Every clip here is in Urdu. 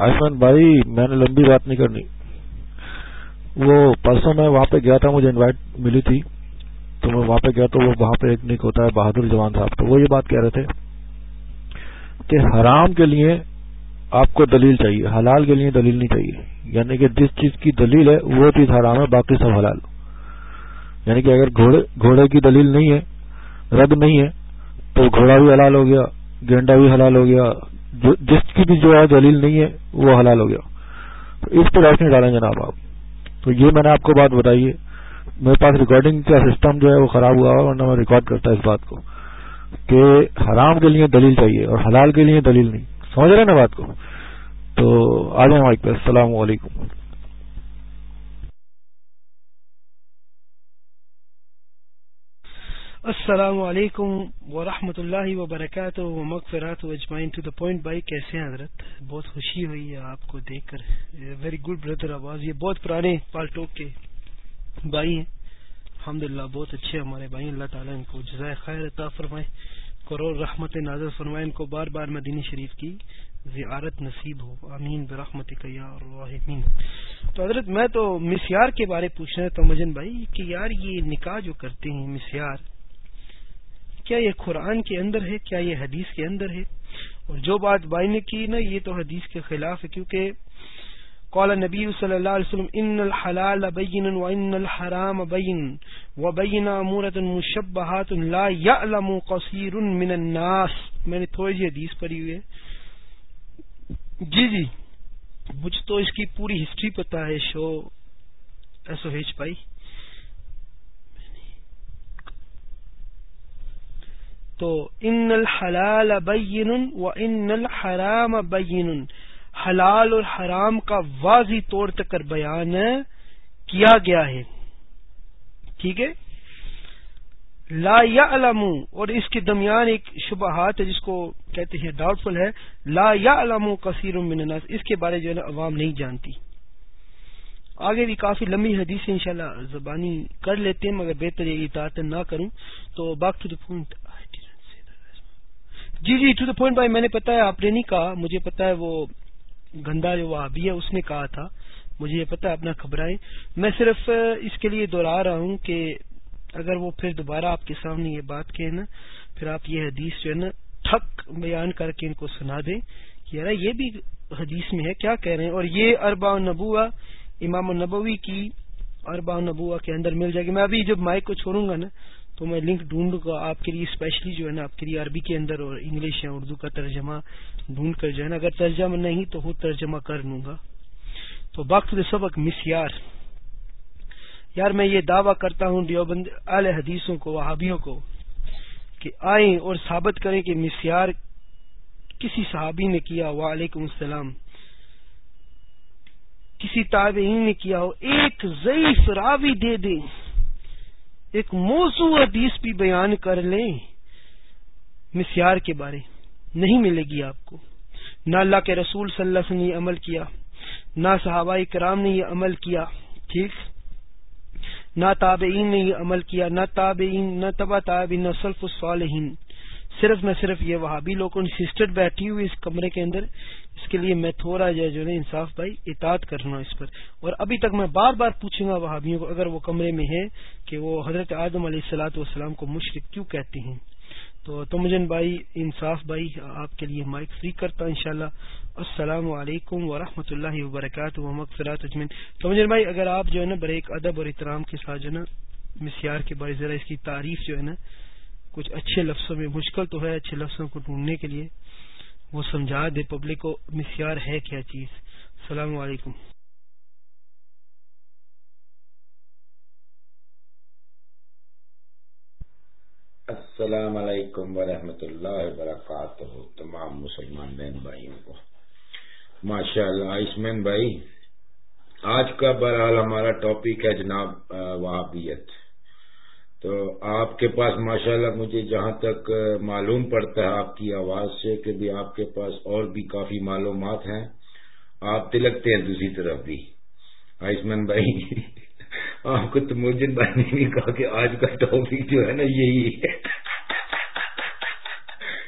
آیوشمان بھائی، میں نے لمبی بات نہیں کرنی۔ وہ پرسوں میں وہاں پہ گیا تھا، مجھے انوائٹ ملی تھی۔ تو میں وہاں پہ گیا تو وہ وہاں پہ ایک نک ہوتا ہے، بہادر جوان صاحب۔ تو وہ یہ بات کہہ رہے تھے کہ حرام کے لیے آپ کو دلیل چاہیے، حلال کے لیے دلیل نہیں چاہیے۔ یعنی کہ جس چیز کی دلیل ہے، وہ چیز حرام ہے، باقی سب حلال۔ یعنی کہ اگر گھوڑے گھوڑے کی دلیل نہیں ہے رد نہیں ہے، تو گھوڑا بھی حلال ہو گیا، گینڈا بھی حلال ہو گیا جس کی بھی جو ہے دلیل نہیں ہے، وہ حلال ہو گیا۔ تو اس پہ روشنی ڈالیں جناب آپ۔ تو یہ میں نے آپ کو بات بتائی ہے۔ میرے پاس ریکارڈنگ کا سسٹم جو ہے وہ خراب ہوا ورنہ میں ریکارڈ کرتا اس بات کو۔ کہ حرام کے لیے دلیل چاہیے اور حلال کے لیے دلیل نہیں۔ سمجھ رہے نا بات کو؟ تو آ جائیں مائک پہ۔ السلام علیکم۔ السلام علیکم ورحمۃ اللہ وبرکاتہ، مغفرات اجمائن ٹو دا پوائنٹ بھائی، کیسے ہیں حضرت؟ بہت خوشی ہوئی ہے آپ کو دیکھ کر۔ ویری گڈ بردر آواز، یہ بہت پرانے پالٹوک کے بھائی ہیں۔ الحمد للہ بہت اچھے ہمارے بھائی، اللہ تعالیٰ ان کو جزائے خیر عطا فرمائے کرور رحمت نازر فرمائے۔ ان کو بار بار مدینی شریف کی زیارت نصیب ہو۔ امین برحمت تو حضرت، میں تو مسیار کے بارے پوچھنا تو مجن بھائی، کہ یار یہ نکاح جو کرتے ہیں، مسیار کیا یہ قرآن کے اندر ہے؟ کیا یہ حدیث کے اندر ہے؟ اور جو بات بائی نے کی نا، یہ تو حدیث کے خلاف ہے، کیونکہ قال نبی صلی اللہ علیہ وسلم، ان الحلال بین وان الحرام بین وبین امورۃ مشبہات لا يعلم قصیر من الناس. میں نے تھوڑی سی حدیث پڑھی ہوئی ہے۔ جی جی مجھ تو اس کی پوری ہسٹری پتا ہے، شو ایس او ایچ پائی تو ان الحلال بین و ان الحرام بین حلال اور حرام کا واضح طور تک بیان کیا گیا ہے۔ ٹھیک ہے؟ لا یا اور اس کے درمیان ایک شبہات ہے جس کو کہتے ہیں ڈاؤٹ فل ہے۔ لا یا علم کثیر الناس، اس کے بارے جو ہے نا عوام نہیں جانتی۔ آگے بھی کافی لمبی حدیث انشاءاللہ زبانی کر لیتے ہیں، مگر بہتر یہ اطاعت نہ کروں۔ تو باک ٹو پوائنٹ جی جی ٹو دا پوائنٹ بھائی، میں نے پتا ہے، آپ نے نہیں کہا، مجھے پتا ہے وہ گندا جو وہابی ہے، اس نے کہا تھا۔ مجھے یہ پتا ہے، اپنا خبرائیں میں صرف اس کے لیے دوہرا رہا ہوں کہ اگر وہ پھر دوبارہ آپ کے سامنے یہ بات کہیں نا، پھر آپ یہ حدیث جو ہے نا، ٹھک بیان کر کے ان کو سنا دیں یار، یہ بھی حدیث میں ہے، کیا کہہ رہے ہیں؟ اور یہ اربا نبوا امام النبوی کی اربا نبوا کے اندر مل جائے گی۔ میں ابھی جب مائک کو چھوڑوں گا نا تو میں لنک ڈھونڈوں گا آپ کے لیے اسپیشلی جو ہے نا آپ کے لیے عربی کے اندر اور انگلش یا اردو کا ترجمہ ڈھونڈ کر جو ہے نا، اگر ترجمہ نہیں تو وہ ترجمہ کر لوں گا۔ تو وقت سبق، مس یار۔ یار، میں یہ دعویٰ کرتا ہوں دیوبند اعلی حدیثوں کو، وہابیوں کو، کہ آئیں اور ثابت کریں کہ مسیار کسی صحابی نے کیا وعلیکم السلام۔ کسی تابعین نے کیا ہو، ایک ضعیف راوی دے دیں۔ ایک موضوع حدیث بھی بیان کر لیں مسیار کے بارے۔ نہیں ملے گی آپ کو۔ نہ اللہ کے رسول صلی اللہ علیہ وسلم نے عمل کیا، نہ صحابہ کرام نے یہ عمل کیا، ٹھیک؟ نہ تابعین نے یہ عمل کیا، نہ تابعین، نہ تبا تابعین، نہ سلف الصالحین۔ صرف نہ صرف یہ وہابی لوگوں سسٹر بیٹھی ہوئی اس کمرے کے اندر، اس کے لیے میں تھوڑا جو ہے انصاف بھائی، اطاعت کرنا اس پر۔ اور ابھی تک میں بار بار پوچھوں گا وہابیوں کو، اگر وہ کمرے میں ہے کہ وہ حضرت آدم علیہ السلاۃ والسلام کو مشرق کیوں کہتے ہیں؟ تو تمجن بھائی، انصاف بھائی، آپ کے لیے مائک فری کرتا ہوں انشاءاللہ۔ السلام علیکم ورحمۃ اللہ وبرکاتہ مغفرات اجمین تمجن بھائی، اگر آپ جو ہے نا بریک ادب اور احترام کے ساتھ جو ہے نا مسیار کے بارے ذرا اس کی تعریف جو ہے نا کچھ اچھے لفظوں میں مشکل تو ہے اچھے لفظوں کو ڈھونڈنے کے لیے۔ وہ سمجھا دے پبلک کو مسیار ہے کیا چیز۔ السلام علیکم۔ السلام علیکم ورحمۃ اللہ وبرکاتہ۔ تمام مسلمان بہن بھائیوں کو۔ ماشاء اللہ عثمین بھائی، آج کا بہرحال ہمارا ٹاپک ہے جناب وہابیت۔ تو آپ کے پاس ماشاءاللہ مجھے جہاں تک معلوم پڑتا ہے آپ کی آواز سے کہ بھی آپ کے پاس اور بھی کافی معلومات ہیں۔ آپ تلکتے ہیں دوسری طرف بھی۔ آیوشمان بھائی، آپ کو تو مجن بھائی نے بھی کہا کہ آج کا ٹاپک جو ہے نا یہی ہے۔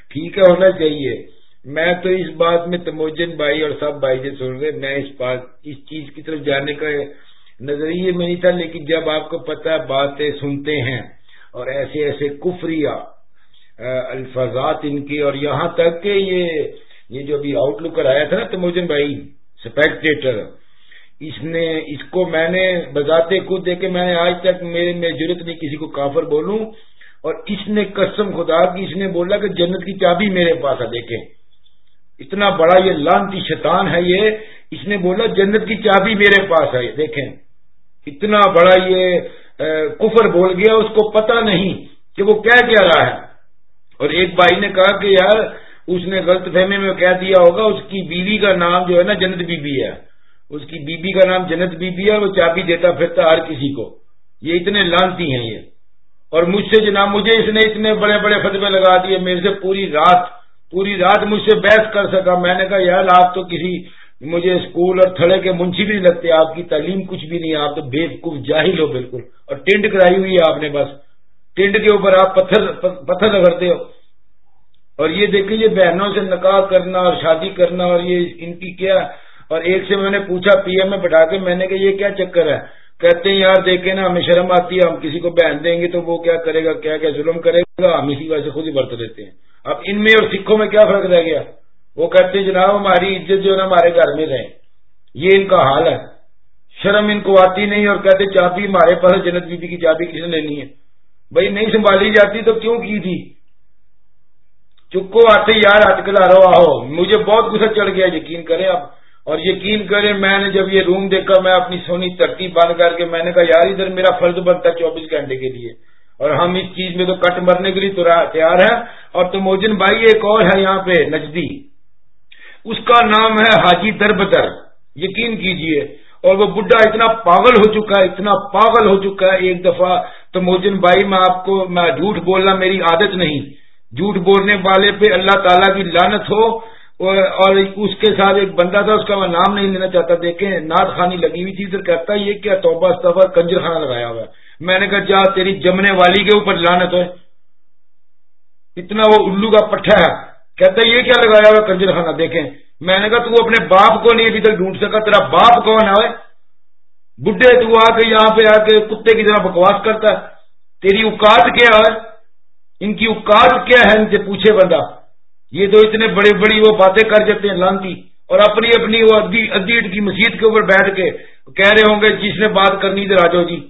ٹھیک ہے، ہونا چاہیے۔ میں تو اس بات میں تموجن بھائی اور سب بھائی سے سن رہے میں اس بات، اس چیز کی طرف جانے کا نظریے میں نہیں تھا، لیکن جب آپ کو پتا باتیں سنتے ہیں اور ایسے ایسے کفریا الفاظات ان کی اور یہاں تک کہ یہ یہ جو ابھی آؤٹ لک آیا تھا نا تموجن بھائی سپیکٹیٹر اس نے، اس کو میں نے بذات خود دیکھے، میں نے آج تک میرے، میں ضرورت نہیں کسی کو کافر بولوں، اور اس نے قسم خدا کی، اس نے بولا کہ جنت کی چابی میرے پاس ہے، دیکھیں۔ اتنا بڑا یہ لانتی شیطان ہے یہ، اس نے بولا جنت کی چابی میرے پاس ہے، دیکھیں۔ اتنا بڑا یہ کفر بول گیا، اس کو پتا نہیں کہ وہ کیا کیا رہا ہے۔ اور ایک بھائی نے کہا کہ یار، اس نے غلط فہمی میں کہہ دیا ہوگا، اس کی بیوی کا نام جو ہے نا جنت بی بی ہے۔ اس کی بیوی کا نام جنت بی بی ہے وہ چابی دیتا پھرتا ہر کسی کو۔ یہ اتنے لانتی ہیں یہ۔ اور مجھ سے جناب، مجھے اس نے اتنے بڑے بڑے فتوے لگا دیے، میرے سے پوری رات پوری رات مجھ سے بحث کر سکا۔ میں نے کہا، یار، آپ تو کسی مجھے اسکول اور تھڑے کے منشی بھی نہیں لگتے، آپ کی تعلیم کچھ بھی نہیں، آپ تو بے وقوف جاہل ہو بالکل۔ اور ٹینڈ کرائی ہوئی ہے آپ نے بس۔ ٹینڈ کے اوپر آپ پتھر پتھر رگڑتے ہو۔ اور یہ دیکھیں یہ بہنوں سے نکاح کرنا اور شادی کرنا اور یہ ان کی کیا۔ اور ایک سے میں نے پوچھا پی ایم میں بٹھا کے میں نے کہا یہ کیا چکر ہے؟ کہتے ہیں، یار دیکھیں نا، ہمیں شرم آتی ہے، ہم کسی کو بہن دیں گے تو وہ کیا کرے گا، کیا کیا ظلم کرے گا؟ ہم اسی وجہ سے خود ہی برت دیتے ہیں۔ اب ان میں اور سکھوں میں کیا فرق رہ گیا؟ وہ کہتے جناب ہماری عزت جو ہے نا ہمارے گھر میں رہے یہ ان کا حال ہے۔ شرم ان کو آتی نہیں اور کہتے چابی ہمارے پاس جنت بی کی چابی کس نے لینی ہے؟ بھائی نہیں سنبھالی جاتی تو کیوں کی تھی؟ چکو آتے یار ہاتھ کلا رہو آہو مجھے بہت غصہ چڑھ گیا، یقین کریں اب اور یقین کریں، میں نے جب یہ روم دیکھا، میں اپنی سونی ترتیب بند کر کے میں نے کہا، یار ادھر میرا فرض بنتا ہے چوبیس گھنٹے کے لیے۔ اور ہم اس چیز میں تو کٹ مرنے کے لیے تیار ہے اور تو موجن بھائی ایک اور ہے یہاں پہ، نجدی۔ اس کا نام ہے حاجی دربدر، یقین کیجیے۔ اور وہ بڈھا اتنا پاگل ہو چکا ہے، اتنا پاگل ہو چکا ہے ایک دفعہ۔ تو موجن بھائی، میں آپ کو، میں جھوٹ بولنا میری عادت نہیں۔ جھوٹ بولنے والے پہ اللہ تعالیٰ کی لانت ہو، اور اس کے ساتھ ایک بندہ تھا، اس کا میں نام نہیں لینا چاہتا۔ دیکھیں ناد خانی لگی ہوئی تھی ادھر کہتا یہ کیا توبہ استفا کنجر خانہ لگایا ہوا ہے۔ میں نے کہا، جا، تیری جمنے والی کے اوپر لانت ہے۔ اتنا وہ الو کا پٹھا ہے۔ کہتا یہ کیا لگایا ہوا کنجر خانہ، دیکھیں۔ میں نے کہا، تو اپنے باپ کو نہیں ابھی تک ڈھونڈ سکا، تیرا باپ کون ہے؟ بڈھے، تو آ کے یہاں پہ آ کے کتے کی طرح بکواس کرتا ہے۔ تیری اوقات کیا ہے؟ ان کی اوقات کیا ہے؟ ان سے پوچھے بندہ۔ یہ تو اتنے بڑی بڑی وہ باتیں کر جاتے ہیں، لانتی۔ اور اپنی اپنی وہ ادیٹ کی مسیح کے اوپر بیٹھ کے کہہ رہے ہوں گے، جس نے بات کرنی تھی راجو جی۔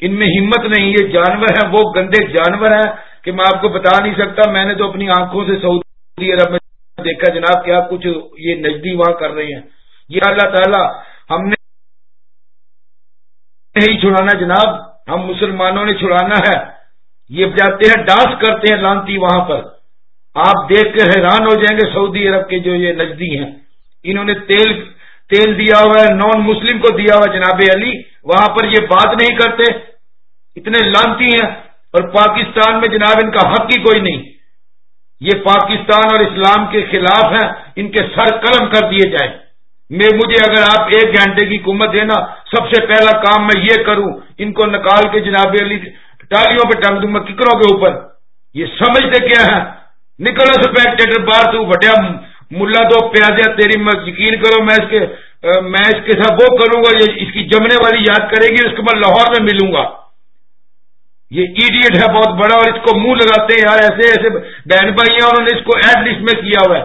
ان میں ہمت نہیں، یہ جانور ہیں، وہ گندے جانور ہیں کہ میں آپ کو بتا نہیں سکتا، میں نے تو اپنی آنکھوں سے سعودی جی، عرب میں دیکھا جناب کیا کچھ یہ نزدی وہاں کر رہے ہیں۔ یہ اللہ تعالیٰ ہم نے نہیں چھڑانا جناب، ہم مسلمانوں نے چھڑانا ہے۔ یہ جاتے ہیں، ڈانس کرتے ہیں لانتی وہاں پر۔ آپ دیکھ کے حیران ہو جائیں گے، سعودی عرب کے جو یہ نزدی ہیں۔ انہوں نے تیل تیل دیا ہوا ہے، نان مسلم کو دیا ہوا جناب علی۔ وہاں پر یہ بات نہیں کرتے۔ اتنے لانتی ہیں۔ اور پاکستان میں جناب ان کا حق ہی کوئی نہیں۔ یہ پاکستان اور اسلام کے خلاف ہیں، ان کے سر قلم کر دیے جائیں۔ میں مجھے اگر آپ ایک گھنٹے کی حکومت دینا، سب سے پہلا کام میں یہ کروں، ان کو نکال کے جناب علی ٹالیوں پہ ٹنگ دوں، میں ککروں کے اوپر۔ یہ سمجھتے کیا ہے نکلو سپیکٹیٹر باہر تو بٹیا ملا تو پیازیا تیری، میں یقین کرو میں اس کے میں اس کے ساتھ وہ کروں گا، یہ اس کی جمنے والی یاد کرے گی، اس کو میں لاہور میں ملوں گا۔ یہ ایڈیٹ ہے بہت بڑا اور اس کو منہ لگاتے ہیں یار، ایسے ایسے بہن بھائی ہیں انہوں نے اس کو ایڈ لسٹ میں کیا ہوا ہے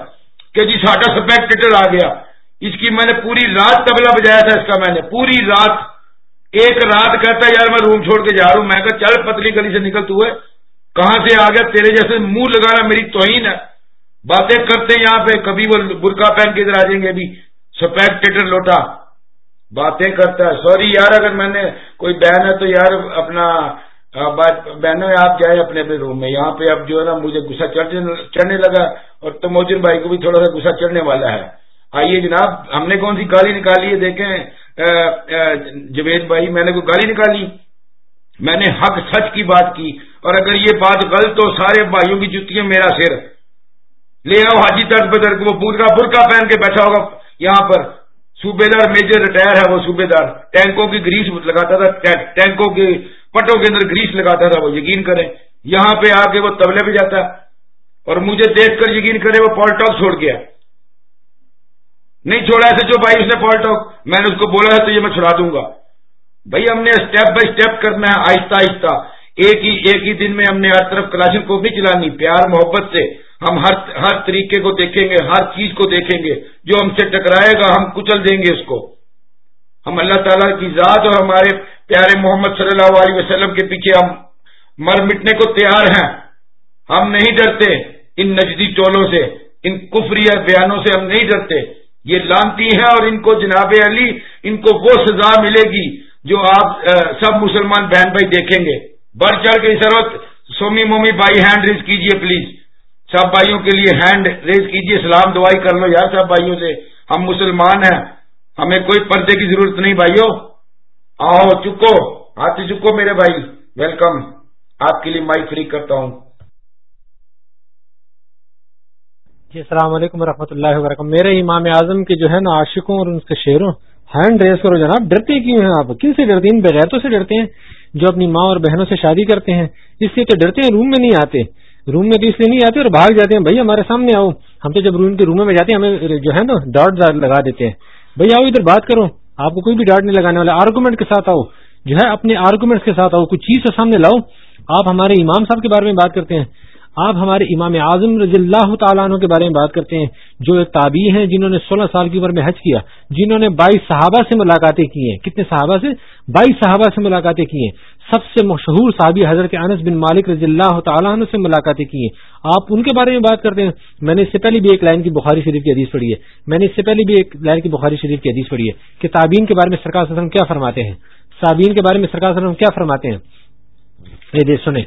کہ جی ساٹا سپیکٹیٹر آ گیا۔ اس کی میں نے پوری رات تبلا بجایا تھا، اس کا میں نے پوری رات۔ ایک رات کہتا یار میں روم چھوڑ کے جا رہا ہوں۔ میں کہا، چل پتلی گلی سے نکل تو ہے۔ کہاں سے آ گیا؟ تیرے جیسے منہ لگانا میری توہین ہے۔ باتیں کرتے یہاں پہ، کبھی وہ برقع پہن کے ادھر آ جائیں گے ابھی سپیکٹیٹر لوٹا۔ باتیں کرتا ہے۔ سوری یار، اگر میں نے کوئی بہن ہے تو یار، اپنا ہاں، بہنوں، آپ جائیں اپنے اپنے روم میں۔ یہاں پہ اب جو ہے نا، مجھے گسا چڑھنے لگا اور تموجن بھائی کو بھی تھوڑا سا گسا چڑھنے والا ہے۔ آئیے جناب، ہم نے کون سی گالی نکالی ہے؟ دیکھیں جوید بھائی، میں نے کوئی گالی نکالی؟ میں نے حق سچ کی بات کی۔ اور اگر یہ بات غلط تو سارے بھائیوں کی جتیاں میرا سر۔ لے آؤ، حاجی ترک بدر وہ برقع برقع پہن کے بیٹھا ہوگا یہاں پر۔ صوبے دار میجر ریٹائر ہے وہ، صوبے دار۔ ٹینکوں کی گریس لگاتا تھا، ٹینکوں کے پٹوں کے اندر گریس لگاتا تھا، وہ یقین کریں۔ یہاں پہ آ کے وہ تبلے پہ جاتا ہے اور مجھے دیکھ کر یقین کرے وہ پالٹاک چھوڑ گیا۔ نہیں چھوڑا ایسے جو بھائی اس نے پالٹاک میں نے اس کو بولا ہے تو یہ میں چھڑا دوں گا۔ بھائی، ہم نے اسٹیپ بائی اسٹیپ کرنا ہے، آہستہ آہستہ۔ ایک ہی ایک ہی دن میں ہم نے ہر طرف کلاشن کو نہیں چلانی، پیار، محبت سے۔ ہم ہر ہر طریقے کو دیکھیں گے، ہر چیز کو دیکھیں گے۔ جو ہم سے ٹکرائے گا، ہم کچل دیں گے اس کو۔ ہم اللہ تعالیٰ کی ذات اور ہمارے پیارے محمد صلی اللہ علیہ وسلم کے پیچھے ہم مر مٹنے کو تیار ہیں۔ ہم نہیں ڈرتے ان نجدی ٹولوں سے، ان کفری بیانوں سے ہم نہیں ڈرتے۔ یہ لانتی ہیں اور ان کو جناب علی، ان کو وہ سزا ملے گی جو آپ سب مسلمان بہن بھائی دیکھیں گے۔ بڑھ چڑھ کے اس وقت سومی مومی بھائی ہینڈ ریز کیجیے پلیز سب بھائیوں کے لیے ہینڈ ریز کیجیے، سلام دعائی کر لو یار سب بھائیوں سے۔ ہم مسلمان ہیں۔ ہمیں کوئی پردے کی ضرورت نہیں بھائیوں آؤ، چکو، ہاتھی چکو میرے بھائی۔ ویلکم آپ کے لیے مائک فری کرتا ہوں۔ جی السلام علیکم و اللہ وبرکاتہ۔ میرے امام اعظم کے جو ہے نا عاشقوں اور ان کے شعروں ہینڈ ریس کرو جناب۔ ڈرتے کیوں ہیں آپ؟ کن سے ڈرتے ہیں؟ بغیرتوں سے ڈرتے ہیں۔ جو اپنی ماں اور بہنوں سے شادی کرتے ہیں، اس لیے تو ڈرتے ہیں، روم میں نہیں آتے۔ روم میں تو اس لیے نہیں آتے اور بھاگ جاتے ہیں۔ بھائی، ہمارے سامنے آؤ۔ ہم تو جب روم کے روموں میں جاتے ہیں، ہمیں جو ہے نا ڈاٹ لگا دیتے ہیں۔ بھائی آؤ ادھر بات کرو، آپ کو کوئی بھی ڈانٹ نہیں لگانے والا آرگومنٹ کے ساتھ آؤ۔ جو ہے اپنے آرگومنٹ کے ساتھ آؤ کچھ چیز سامنے لاؤ۔ آپ ہمارے امام صاحب کے بارے میں بات کرتے ہیں۔ آپ ہمارے امام اعظم رضی اللہ تعالیٰ عنہ کے بارے میں بات کرتے ہیں۔ جو ایک تابعی ہیں جنہوں نے سولہ سال کی عمر میں حج کیا، جنہوں نے بائیس صحابہ سے ملاقاتیں کی ہیں۔ کتنے صحابہ سے؟ بائیس صحابہ سے ملاقاتیں کی ہیں۔ سب سے مشہور صحابی حضرت انس بن مالک رضی اللہ تعالیٰ عنہ سے ملاقاتیں کی ہیں۔ آپ ان کے بارے میں بات کرتے ہیں۔ میں نے اس سے پہلے بھی ایک لائن کی بخاری شریف کی حدیث پڑھی ہے۔ میں نے اس سے پہلے بھی ایک لائن کی بخاری شریف کی حدیث پڑھی ہے کہ تابین کے بارے میں سرکار وسلم کیا فرماتے ہیں۔ صابین کے بارے میں سرکار وسلم کیا فرماتے ہیں؟ یہ سنیں۔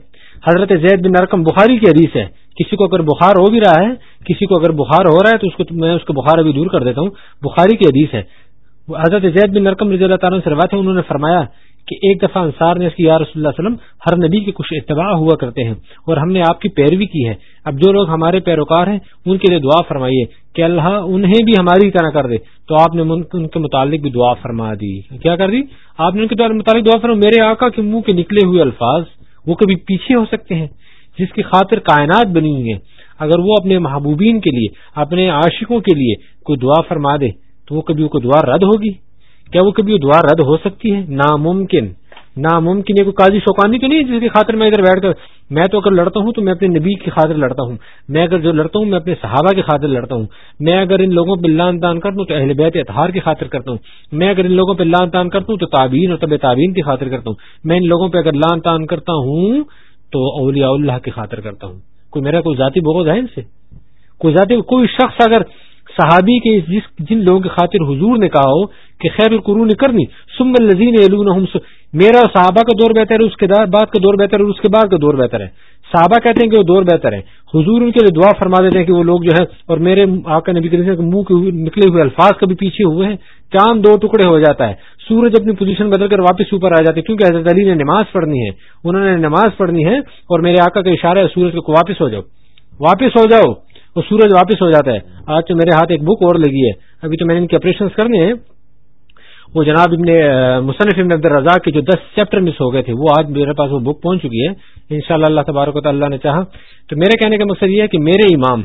حضرت زید بن نرکم بخاری کی حدیث ہے۔ کسی کو اگر بخار ہو بھی رہا ہے، کسی کو اگر بخار ہو رہا ہے تو اس کو میں اس کو بخار ابھی دور کر دیتا ہوں۔ بخاری کی حدیث ہے۔ حضرت زید بن نرکم رضی اللہ تعالیٰ سے روایت ہے، انہوں نے فرمایا کہ ایک دفعہ انصار نے اس کی یا رسول اللہ وسلم ہر نبی کے کچھ اتباع ہوا کرتے ہیں اور ہم نے آپ کی پیروی کی ہے۔ اب جو لوگ ہمارے پیروکار ہیں، ان کے لیے دعا فرمائیے کہ اللہ انہیں بھی ہماری طرح کر دے۔ تو آپ نے ان کے متعلق بھی دعا فرما دی۔ کیا کر دی؟ آپ نے ان کے متعلق دعا فرما میرے آقا کے منہ کے نکلے ہوئے الفاظ وہ کبھی پیچھے ہو سکتے ہیں، جس کی خاطر کائنات بنی ہوئی ہے اگر وہ اپنے محبوبین کے لیے، اپنے عاشقوں کے لیے کوئی دعا فرما دے، تو وہ کبھی وہ دعا رد ہوگی۔ کیا وہ کبھی دعا رد ہو سکتی ہے؟ ناممکن. ناممکن. یہ کوئی قاضی شوقانی تو نہیں جس کی خاطر میں ادھر بیٹھ کر میں تو اگر لڑتا ہوں تو میں اپنے نبی کی خاطر لڑتا ہوں. میں اگر جو لڑتا ہوں، میں اپنے صحابہ کی خاطر لڑتا ہوں. میں اگر ان لوگوں پہ لان تان کرتا ہوں تو اہل بیت اتحار کی خاطر کرتا ہوں. میں اگر ان لوگوں پہ لان تان کرتا ہوں تو تعبین اور طب تعبین کی خاطر کرتا ہوں. میں ان لوگوں پہ اگر لان تان کرتا ہوں تو اولیاء اللہ کی خاطر کرتا ہوں. کوئی میرا کوئی ذاتی بغض ہے ان سے؟ کوئی ذاتی کوئی شخص اگر صحابی کے جس جن لوگوں کی خاطر حضور نے کہا ہو کہ خیر القرون کرنی سم الزین میرا صحابہ کا دور بہتر ہے، اس کے بعد کا دور بہتر ہے اس کے بعد کا دور بہتر ہے۔ صحابہ کہتے ہیں کہ وہ دور بہتر ہے۔ حضور ان کے لیے دعا فرما دیتے ہیں کہ وہ لوگ جو ہے، اور میرے آقا نبی کے منہ کے نکلے ہوئے الفاظ کبھی پیچھے ہوئے ہیں، چاند دو ٹکڑے ہو جاتا ہے۔ سورج اپنی پوزیشن بدل کر واپس اوپر آ جاتے کیونکہ حضرت علی نے نماز پڑھنی ہے۔ انہوں نے نماز پڑھنی ہے، اور میرے آقا کا اشارہ ہے، سورج کو واپس ہو جاؤ۔ واپس ہو جاؤ۔ وہ سورج واپس ہو جاتا ہے۔ آج تو میرے ہاتھ ایک بک اور لگی ہے۔ ابھی تو میں نے ان کے آپریشن کرنے ہیں۔ وہ جناب ابن مصنف ابن عبد الرزاق کے جو دس چیپٹر مس ہو گئے تھے، وہ آج میرے پاس وہ بک پہنچ چکی ہے۔ ان شاء اللہ اللہ تبارک و اللہ نے چاہا۔ تو میرے کہنے کا مقصد یہ ہے کہ میرے امام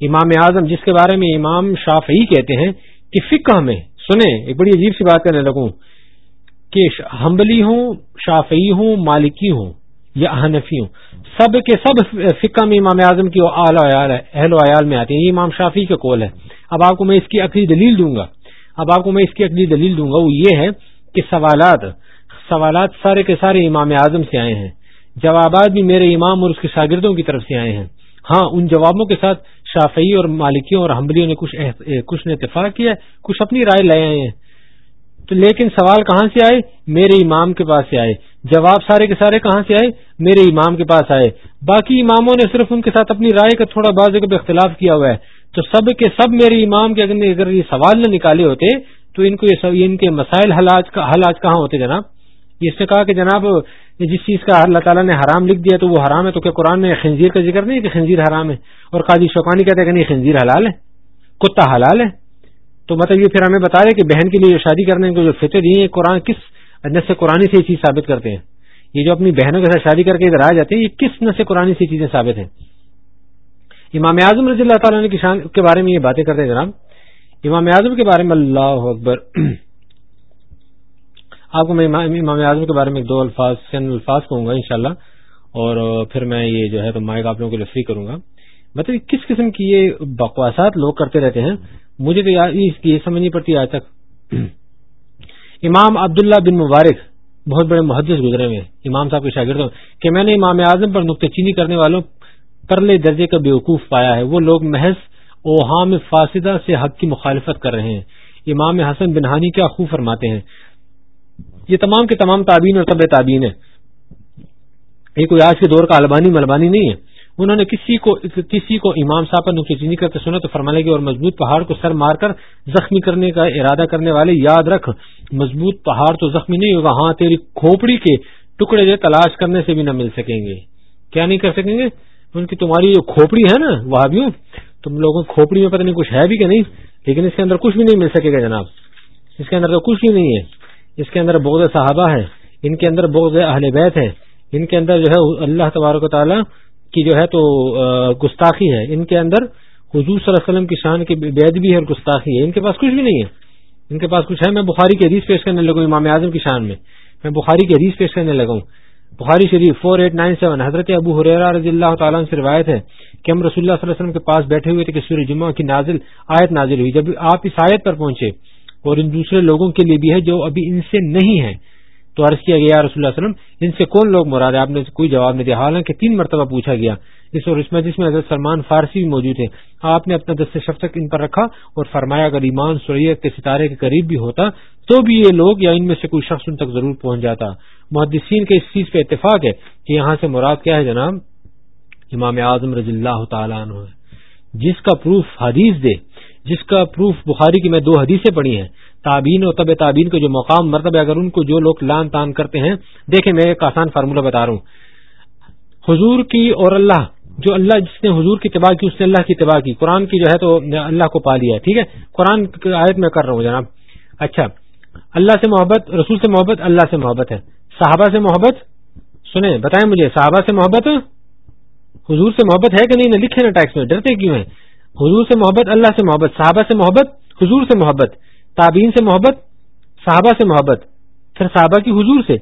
امام اعظم جس کے بارے میں امام شافعی کہتے ہیں، کہ فقہ میں، سنیں، ایک بڑی عجیب سی بات کرنے لگوں کہ حمبلی ہوں، شافعی ہوں، مالکی ہوں۔ یا احنفی ہوں سب کے سب فقہ میں امام اعظم کی اہل و عیال میں آتے ہیں۔ یہ امام شافی کا کول ہے اب آپ کو میں اس کی عقلی دلیل دوں گا۔ اب آپ کو میں اس کی عقلی دلیل دوں گا۔ وہ یہ ہے کہ سوالات سوالات سارے کے سارے امام اعظم سے آئے ہیں۔ جوابات بھی میرے امام اور اس کے شاگردوں کی طرف سے آئے ہیں۔ ہاں ان جوابوں کے ساتھ شافعی اور مالکیوں اور حمبلیوں نے کچھ کچھ نے اتفاق کیا ہے، کچھ اپنی رائے لے آئے ہیں۔ تو لیکن سوال کہاں سے آئے؟ میرے امام کے پاس سے آئے۔ جواب سارے کے سارے کہاں سے آئے؟ میرے امام کے پاس آئے۔ باقی اماموں نے صرف ان کے ساتھ اپنی رائے کا تھوڑا بازو کا اختلاف کیا ہوا ہے۔ تو سب کے سب میرے امام کے اگر یہ سوال نہ نکالے ہوتے، تو ان کو یہ ان کے مسائل حل آج کہاں ہوتے جناب؟ اس نے کہا کہ جناب، جس چیز کا اللہ تعالیٰ نے حرام لکھ دیا تو وہ حرام ہے، تو کیا قرآن میں خنزیر کا ذکر نہیں کہ خنزیر حرام ہے؟ اور قاضی شوقانی کہتے ہیں کہ نہیں، خنزیر حلال ہے، کتا حلال ہے۔ تو مطلب یہ پھر ہمیں بتا رہے کہ بہن کے لیے جو شادی کرنے کو جو فطر دی ہے قرآن کس نس قرآن سے یہ چیز ثابت کرتے ہیں؟ یہ جو اپنی بہنوں کے ساتھ شادی کر کے ادھر آ جاتے ہیں، یہ کس نس قرآن سے چیزیں ثابت ہیں؟ امام اعظم رضی اللہ تعالیٰ کی شان کے بارے میں یہ باتیں کرتے ہیں جناب۔ امام اعظم کے بارے میں اللہ اکبر۔ آپ کو میں امام اعظم کے بارے میں دو الفاظ، چند الفاظ کہوں گا انشاءاللہ۔ اور پھر میں یہ جو ہے تو مائک آپ لوگوں کے لیے فری کروں گا۔ مطلب کس قسم کی یہ بکواسات لوگ کرتے رہتے ہیں؟ مجھے تو یہ سمجھ نہیں پڑتی آج تک۔ امام عبداللہ بن مبارک بہت بڑے محدث گزرے ہوئے امام صاحب کے شاگرد کہ میں نے امام اعظم پر نقطہ چینی کرنے والوں پرلے درجے کا بیوقوف پایا ہے۔ وہ لوگ محض اوہام فاسدہ سے حق کی مخالفت کر رہے ہیں۔ امام حسن بنہانی کیا خوب فرماتے ہیں؟ یہ تمام کے تمام تعبین اور طب تعبین ہے یہ کوئی آج کے دور کا البانی ملبانی نہیں ہے۔ انہوں نے کسی کو کسی کو امام صاحب پر نقطۂ چینی کرتے سنا تو فرما لگے اور مضبوط پہاڑ کو سر مار کر زخمی کرنے کا ارادہ کرنے والے، یاد رکھ، مضبوط پہاڑ تو زخمی نہیں ہوگا ہاں تیری کھوپڑی کے ٹکڑے جو تلاش کرنے سے بھی نہ مل سکیں گے۔ کیا نہیں کر سکیں گے؟ ان کی تمہاری جو کھوپڑی ہے نا وہ بھی تم لوگوں کی کھوپڑی میں پتہ نہیں کچھ ہے بھی کہ نہیں، لیکن اس کے اندر کچھ بھی نہیں مل سکے گا جناب۔ اس کے اندر تو کچھ بھی نہیں ہے۔ اس کے اندر بغض صحابہ ہے، ان کے اندر بغض اہل بیت ہے۔ ان کے اندر جو ہے اللہ تبارک و تعالیٰ کی جو ہے تو گستاخی ہے۔ ان کے اندر حضور صلی اللہ علیہ وسلم کی شان کی بید بھی ہے اور گستاخی ہے۔ ان کے پاس کچھ بھی نہیں ہے۔ ان کے پاس کچھ ہے۔ میں بخاری کی حدیث پیش کرنے لگوں امام اعظم کی شان میں۔ میں بخاری کی حدیث پیش کرنے لگا ہوں۔ Bukhari Sharif four eight nine seven حضرت ابو حریرا رضی اللہ تعالیٰ سے روایت ہے کہ ہم رسول اللہ صلی اللہ علیہ وسلم کے پاس بیٹھے ہوئے تھے کہ سورہ جمعہ کی نازل، آیت نازل ہوئی۔ جب آپ اس آیت پر پہنچے اور ان دوسرے لوگوں کے لیے بھی ہے جو ابھی ان سے نہیں ہے تو عرض کیا گیا رسول اللہ علیہ وسلم، ان سے کون لوگ مراد ہے آپ نے کوئی جواب نہیں دیا۔ حالانکہ تین مرتبہ پوچھا گیا۔ اس اور اس میں جس میں حضرت سلمان فارسی بھی موجود ہے آپ نے اپنا دست شفق ان پر رکھا اور فرمایا، اگر ایمان سریت کے ستارے کے قریب بھی ہوتا تو بھی یہ لوگ یا ان میں سے کوئی شخص ان تک ضرور پہنچ جاتا۔ محدثین کے اس چیز پہ اتفاق ہے کہ یہاں سے مراد کیا ہے جناب؟ امام اعظم رضی اللہ تعالیٰ عنہ جس کا پروف حدیث دے، جس کا پروف بخاری کی میں دو حدیثیں پڑھی ہیں تابین و طب تابین کے جو مقام، مرتبہ اگر ان کو جو لوگ لان تان کرتے ہیں، دیکھیں میں ایک آسان فارمولہ بتا رہا ہوں۔ حضور کی اور اللہ، جو اللہ جس نے حضور کی تباہ کی، اس نے اللہ کی تباہ کی۔ قرآن کی جو ہے تو اللہ کو پا لیا ٹھیک ہے؟ قرآن کی آیت میں کر رہا ہوں جناب۔ اچھا اللہ سے محبت، رسول سے محبت، اللہ سے محبت ہے۔ صحابہ سے محبت؟ سنیں، بتائیں مجھے، صحابہ سے محبت؟ حضور سے محبت ہے کہ نہیں؟ نہ لکھے نا ٹیکس میں، ڈرتے کیوں ہیں؟ حضور سے محبت، اللہ سے محبت۔ صحابہ سے محبت، حضور سے محبت۔ تابین سے محبت، صحابہ سے محبت، پھر صحابہ کی حضور سے،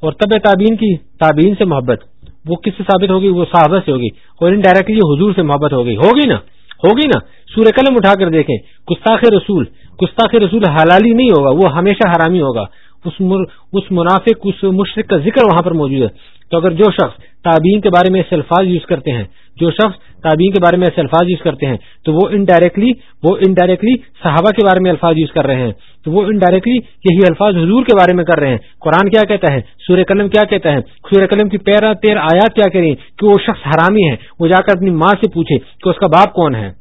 اور طب تابین کی تابین سے محبت۔ وہ کس سے ثابت ہوگی؟ وہ صحابہ سے ہوگی۔ اور انڈائریکٹلی حضور سے محبت ہوگی۔ ہوگی نا؟ ہوگی نا؟ سورہ قلم اٹھا کر دیکھیں۔ گستاخ رسول گستاخ رسول حلالی نہیں ہوگا، وہ ہمیشہ حرامی ہوگا۔ اس منافق، اس مشرق کا ذکر وہاں پر موجود ہے۔ تو اگر جو شخص تابین کے بارے میں ایسے الفاظ یوز کرتے ہیں، جو شخص تابین کے بارے میں ایسے الفاظ یوز کرتے ہیں، تو وہ انڈائریکٹلی وہ انڈائریکٹلی صحابہ کے بارے میں الفاظ یوز کر رہے ہیں۔ تو وہ انڈائریکٹلی یہی الفاظ حضور کے بارے میں کر رہے ہیں۔ قرآن کیا کہتا ہے؟ سورہ قلم کیا کہتا ہے؟ سورہ قلم کی پیرا تیر آیات کیا کریں کہ وہ شخص حرامی ہے۔ وہ جا کر اپنی ماں سے پوچھے کہ اس کا باپ کون ہے؟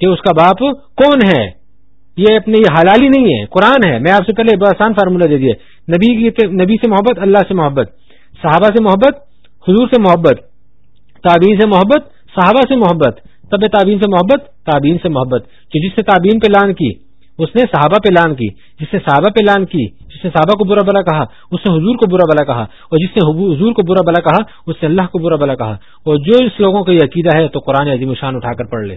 کہ اس کا باپ کون ہے؟ یہ اپنے یہ حلالی نہیں ہے، قرآن ہے۔ میں آپ سے پہلے آسان فارمولہ دے دیے نبی نبی سے محبت، اللہ سے محبت۔ صحابہ سے محبت، حضور سے محبت۔ تعبین سے محبت صحابہ سے محبت، طب تعبین سے محبت تعبین سے محبت، کہ جس نے تعبین پہ لان کی، اس نے صحابہ پہ لان کی، جس نے صحابہ پہ لان کی، جس نے صحابہ کو برا بلا کہا، اس نے حضور کو برا بلا کہا، اور جس نے حضور کو برا بلا کہا، اس نے اللہ کو برا بلا کہا۔ اور جو اس لوگوں کا یہ عقیدہ ہے، تو قرآن عظیم شان اٹھا کر پڑھ لے۔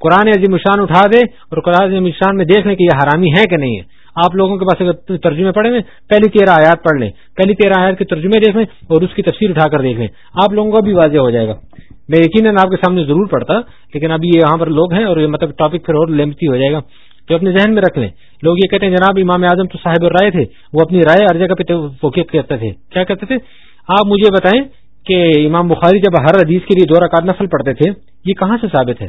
قرآن عظیم شان اٹھا دے، اور قرآن عظیم شان میں دیکھ لیں کہ یہ حرامی ہے کہ نہیں ہے آپ لوگوں کے پاس اگر ترجمے پڑھیں گے، پہلی تیرہ آیات پڑھ لیں۔ پہلی تیرہ آیات کے ترجمے دیکھ لیں، اور اس کی تفسیر اٹھا کر دیکھ لیں۔ آپ لوگوں کا بھی واضح ہو جائے گا۔ میں یقیناً آپ کے سامنے ضرور پڑھتا، لیکن ابھی یہاں پر لوگ ہیں اور یہ مطلب ٹاپک پھر اور لیمتی ہو جائے گا۔ تو اپنے ذہن میں رکھ لیں۔ لوگ یہ کہتے ہیں، جناب امام اعظم تو صاحب رائے تھے، وہ اپنی رائے ہر جگہ پہ فوکیت کرتے تھے۔ کیا کہتے تھے؟ آپ مجھے بتائیں کہ امام بخاری جب ہر حدیث کے لیے دو رکعت نفل پڑھتے تھے، یہ کہاں سے ثابت ہے؟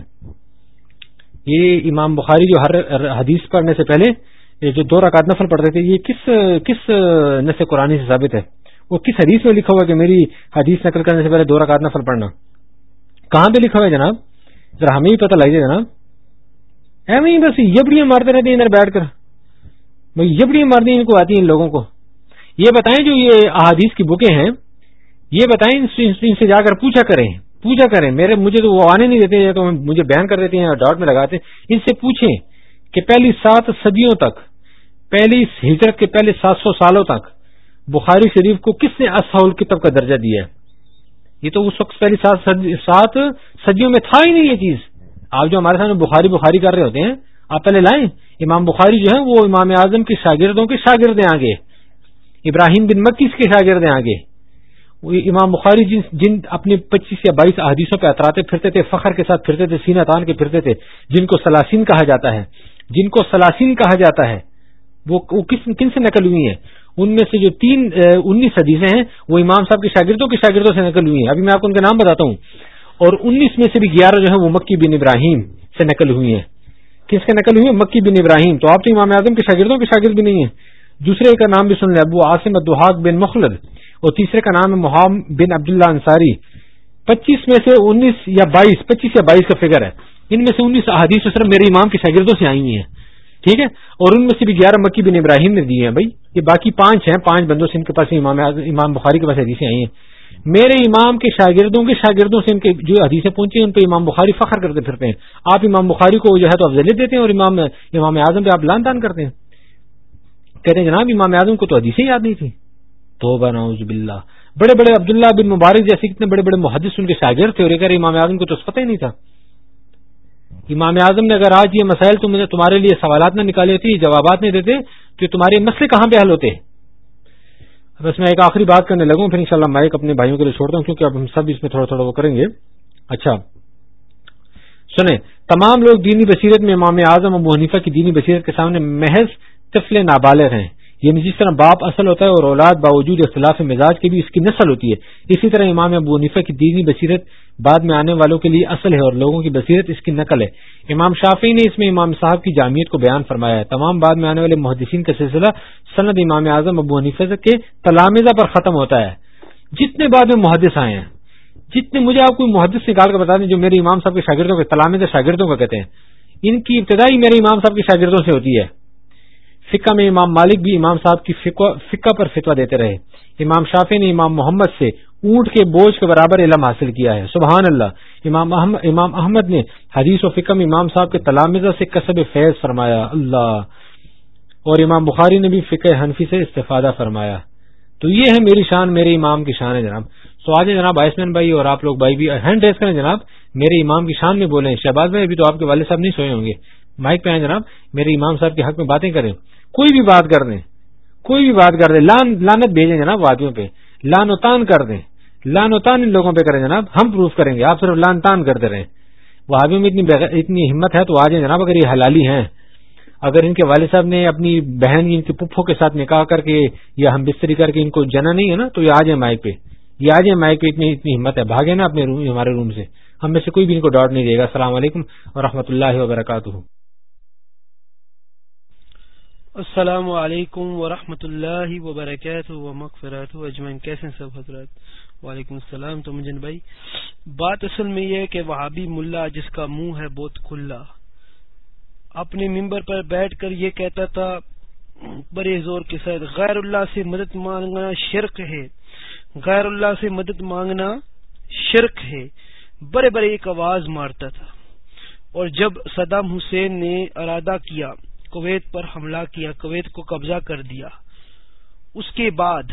یہ امام بخاری جو ہر حدیث پڑھنے سے پہلے جو دو رکعت نفل پڑھتے تھے، یہ کس کس نس قرآن سے ثابت ہے؟ وہ کس حدیث میں لکھا ہوا کہ میری حدیث نقل کرنے سے پہلے دو رکعت نفل پڑھنا؟ کہاں پہ لکھا ہوا ہے جناب؟ ذرا ہمیں ہی پتہ لگ جائے جناب۔ ایویں بس یبڑیاں مارتے رہتے ہیں ادھر بیٹھ کر۔ یبڑیاں مارتی ان کو آتی ہیں ان لوگوں کو۔ یہ بتائیں جو یہ احادیث کی بکیں ہیں، یہ بتائیں ان سے جا کر پوچھا کریں پوچھا کریں۔ میرے مجھے تو وہ آنے نہیں دیتے تو مجھے بیان کر دیتے ہیں ڈاٹ میں لگاتے ہیں۔ ان سے پوچھیں کہ پہلی سات صدیوں تک، پہلی ہجرت کے پہلے سات سو سالوں تک بخاری شریف کو کس نے اصحول کتب کا درجہ دیا ہے؟ یہ تو اس وقت پہلی سات صدیوں میں تھا ہی نہیں یہ چیز۔ آپ جو ہمارے سامنے بخاری بخاری کر رہے ہوتے ہیں، آپ پہلے لائیں۔ امام بخاری جو ہے، وہ امام اعظم کے شاگردوں کے شاگرد ہیں آگے۔ ابراہیم بن مکی کے شاگرد ہیں آگے امام بخاری جن جن اپنے پچیس یا بائیس احادیثوں پہ اتراتے پھرتے تھے، فخر کے ساتھ پھرتے تھے، سینہ تان کے پھرتے تھے، جن کو سلاسین کہا جاتا ہے۔ جن کو سلاسین کہا جاتا ہے، وہ کن سے نقل ہوئی ہیں؟ ان میں سے جو تین انیس حدیثیں ہیں، وہ امام صاحب کے شاگردوں کے شاگردوں سے نقل ہوئی ہیں۔ ابھی میں آپ کو ان کے نام بتاتا ہوں۔ اور انیس میں سے بھی گیارہ جو ہے وہ مکی بن ابراہیم سے نقل ہوئی ہیں۔ کس کے نقل ہوئی ہے مکی بن ابراہیم۔ تو آپ تو امام اعظم کے شاگردوں کے شاگرد بھی نہیں ہیں۔ دوسرے کا نام بھی سن لیں، ابو عاصم الدحاق بن مخلد۔ اور تیسرے کا نام ہے محام بن عبداللہ انصاری۔ پچیس میں سے انیس یا بائیس، پچیس یا بائیس کا فگر ہے۔ ان میں سے انیس احادیث صرف میرے امام کے شاگردوں سے آئی ہیں۔ ٹھیک ہے؟ اور ان میں سے بھی گیارہ مکی بن ابراہیم نے دیے ہیں بھائی۔ یہ باقی پانچ ہیں، پانچ بندوں سے ان کے پاس امام امام بخاری کے پاس حدیثیں آئی ہیں۔ میرے امام کے شاگردوں کے شاگردوں سے ان کے جو حدیثیں پہنچی ہیں، ان پہ امام بخاری فخر کرتے پھرتے ہیں۔ آپ امام بخاری کو جو ہے تو افضلیت دیتے ہیں اور امام امام اعظم پہ آپ لان تان کرتے ہیں۔ کہتے ہیں، جناب، امام اعظم کو تو حدیثیں یاد نہیں تھی تو بناؤز باللہ۔ بڑے بڑے عبداللہ بن مبارک جیسے کتنے بڑے بڑے محدث ان کے شاگرد تھے اور ایک امام اعظم کو تو پتہ ہی نہیں تھا۔ امام اعظم نے اگر آج یہ مسائل تم نے تمہارے لیے سوالات نہ نکالے ہوتے جوابات نہیں دیتے تو تمہارے مسئلے کہاں پہ حل ہوتے بس میں ایک آخری بات کرنے لگوں، پھر انشاءاللہ شاء مائک اپنے بھائیوں کے لیے چھوڑتا ہوں کیونکہ اب ہم سب اس میں تھوڑا تھوڑا وہ کریں گے۔ اچھا۔ سنیں، تمام لوگ دینی بصیرت میں امام اعظم ابو حنیفہ کی دینی بصیرت کے سامنے محض طفل نابالغ ہیں۔ یعنی جس طرح باپ اصل ہوتا ہے اور اولاد باوجود اختلاف مزاج کے بھی اس کی نسل ہوتی ہے۔ اسی طرح امام ابو حنیفہ کی دینی بصیرت بعد میں آنے والوں کے لیے اصل ہے اور لوگوں کی بصیرت اس کی نقل ہے۔ امام شافی نے اس میں امام صاحب کی جامعت کو بیان فرمایا ہے۔ تمام بعد میں آنے والے محدثین کا سلسلہ سند امام اعظم ابو حنیفہ کے تلامزہ پر ختم ہوتا ہے۔ جتنے بعد میں محدث آئے ہیں، جتنے مجھے آپ کو محدث نکال کر بتا دیں جو میرے امام صاحب کے شاگردوں کے تلامزہ شاگردوں کا کہتے ہیں۔ ان کی ابتدائی میرے امام صاحب کے شاگردوں سے ہوتی ہے۔ فقہ میں امام مالک بھی امام صاحب کی فقہ پر فتوا دیتے رہے۔ امام شافی نے امام محمد سے اونٹ کے بوجھ کے برابر علم حاصل کیا ہے۔ سبحان اللہ۔ امام احمد امام احمد نے حدیث و فکم امام صاحب کے تلامزہ سے کسب فیض فرمایا۔ اللہ۔ اور امام بخاری نے بھی فقہ حنفی سے استفادہ فرمایا۔ تو یہ ہے میری شان، میرے امام کی شان ہے جناب۔ سو آج جناب آئسمین بھائی اور آپ لوگ بھائی بھی ہینڈ ریس کریں جناب۔ میرے امام کی شان میں بولیں۔ شہباز بھائی ابھی تو آپ کے والد صاحب نہیں سوئے ہوں گے۔ مائک پہ آئیں جناب۔ میرے امام صاحب کے حق میں باتیں کریں۔ کوئی بھی بات کر دیں، کوئی بھی بات کر دیں، لان، لانت بھیجیں جناب وادیوں پہ، لان و تان کر دیں۔ لان و تان ان لوگوں پہ کریں جناب، ہم پروف کریں گے، آپ صرف لان تان کرتے رہیں۔ وادیوں میں اتنی اتنی ہمت ہے تو آ جائیں جناب، اگر یہ حلالی ہیں، اگر ان کے والد صاحب نے اپنی بہن ان کے پپھوں کے ساتھ نکاح کر کے یا ہم بستری کر کے ان کو جنا نہیں ہے نا، تو یہ آ جائیں مائک پہ۔ یہ آ جائیں مائک پہ اتنی اتنی ہمت ہے۔ بھاگے نا اپنے روم، ہمارے روم سے۔ ہم میں سے کوئی بھی ان کو ڈاٹ نہیں دے گا۔ السلام علیکم و اللہ وبرکاتہ۔ السلام علیکم ورحمۃ اللہ وبرکاتہ و مغفرات اجمین کیسے سب حضرات؟ وعلیکم السلام، تو مجن بھائی، بات اصل میں یہ ہے کہ وہابی ملا جس کا منہ ہے بہت کھلا۔ اپنے ممبر پر بیٹھ کر یہ کہتا تھا بڑے زور کے ساتھ، غیر اللہ سے مدد مانگنا شرک ہے۔ غیر اللہ سے مدد مانگنا شرک ہے۔ بڑے بڑے ایک آواز مارتا تھا۔ اور جب صدام حسین نے ارادہ کیا کویت پر حملہ کیا، کویت کو قبضہ کر دیا۔ اس کے بعد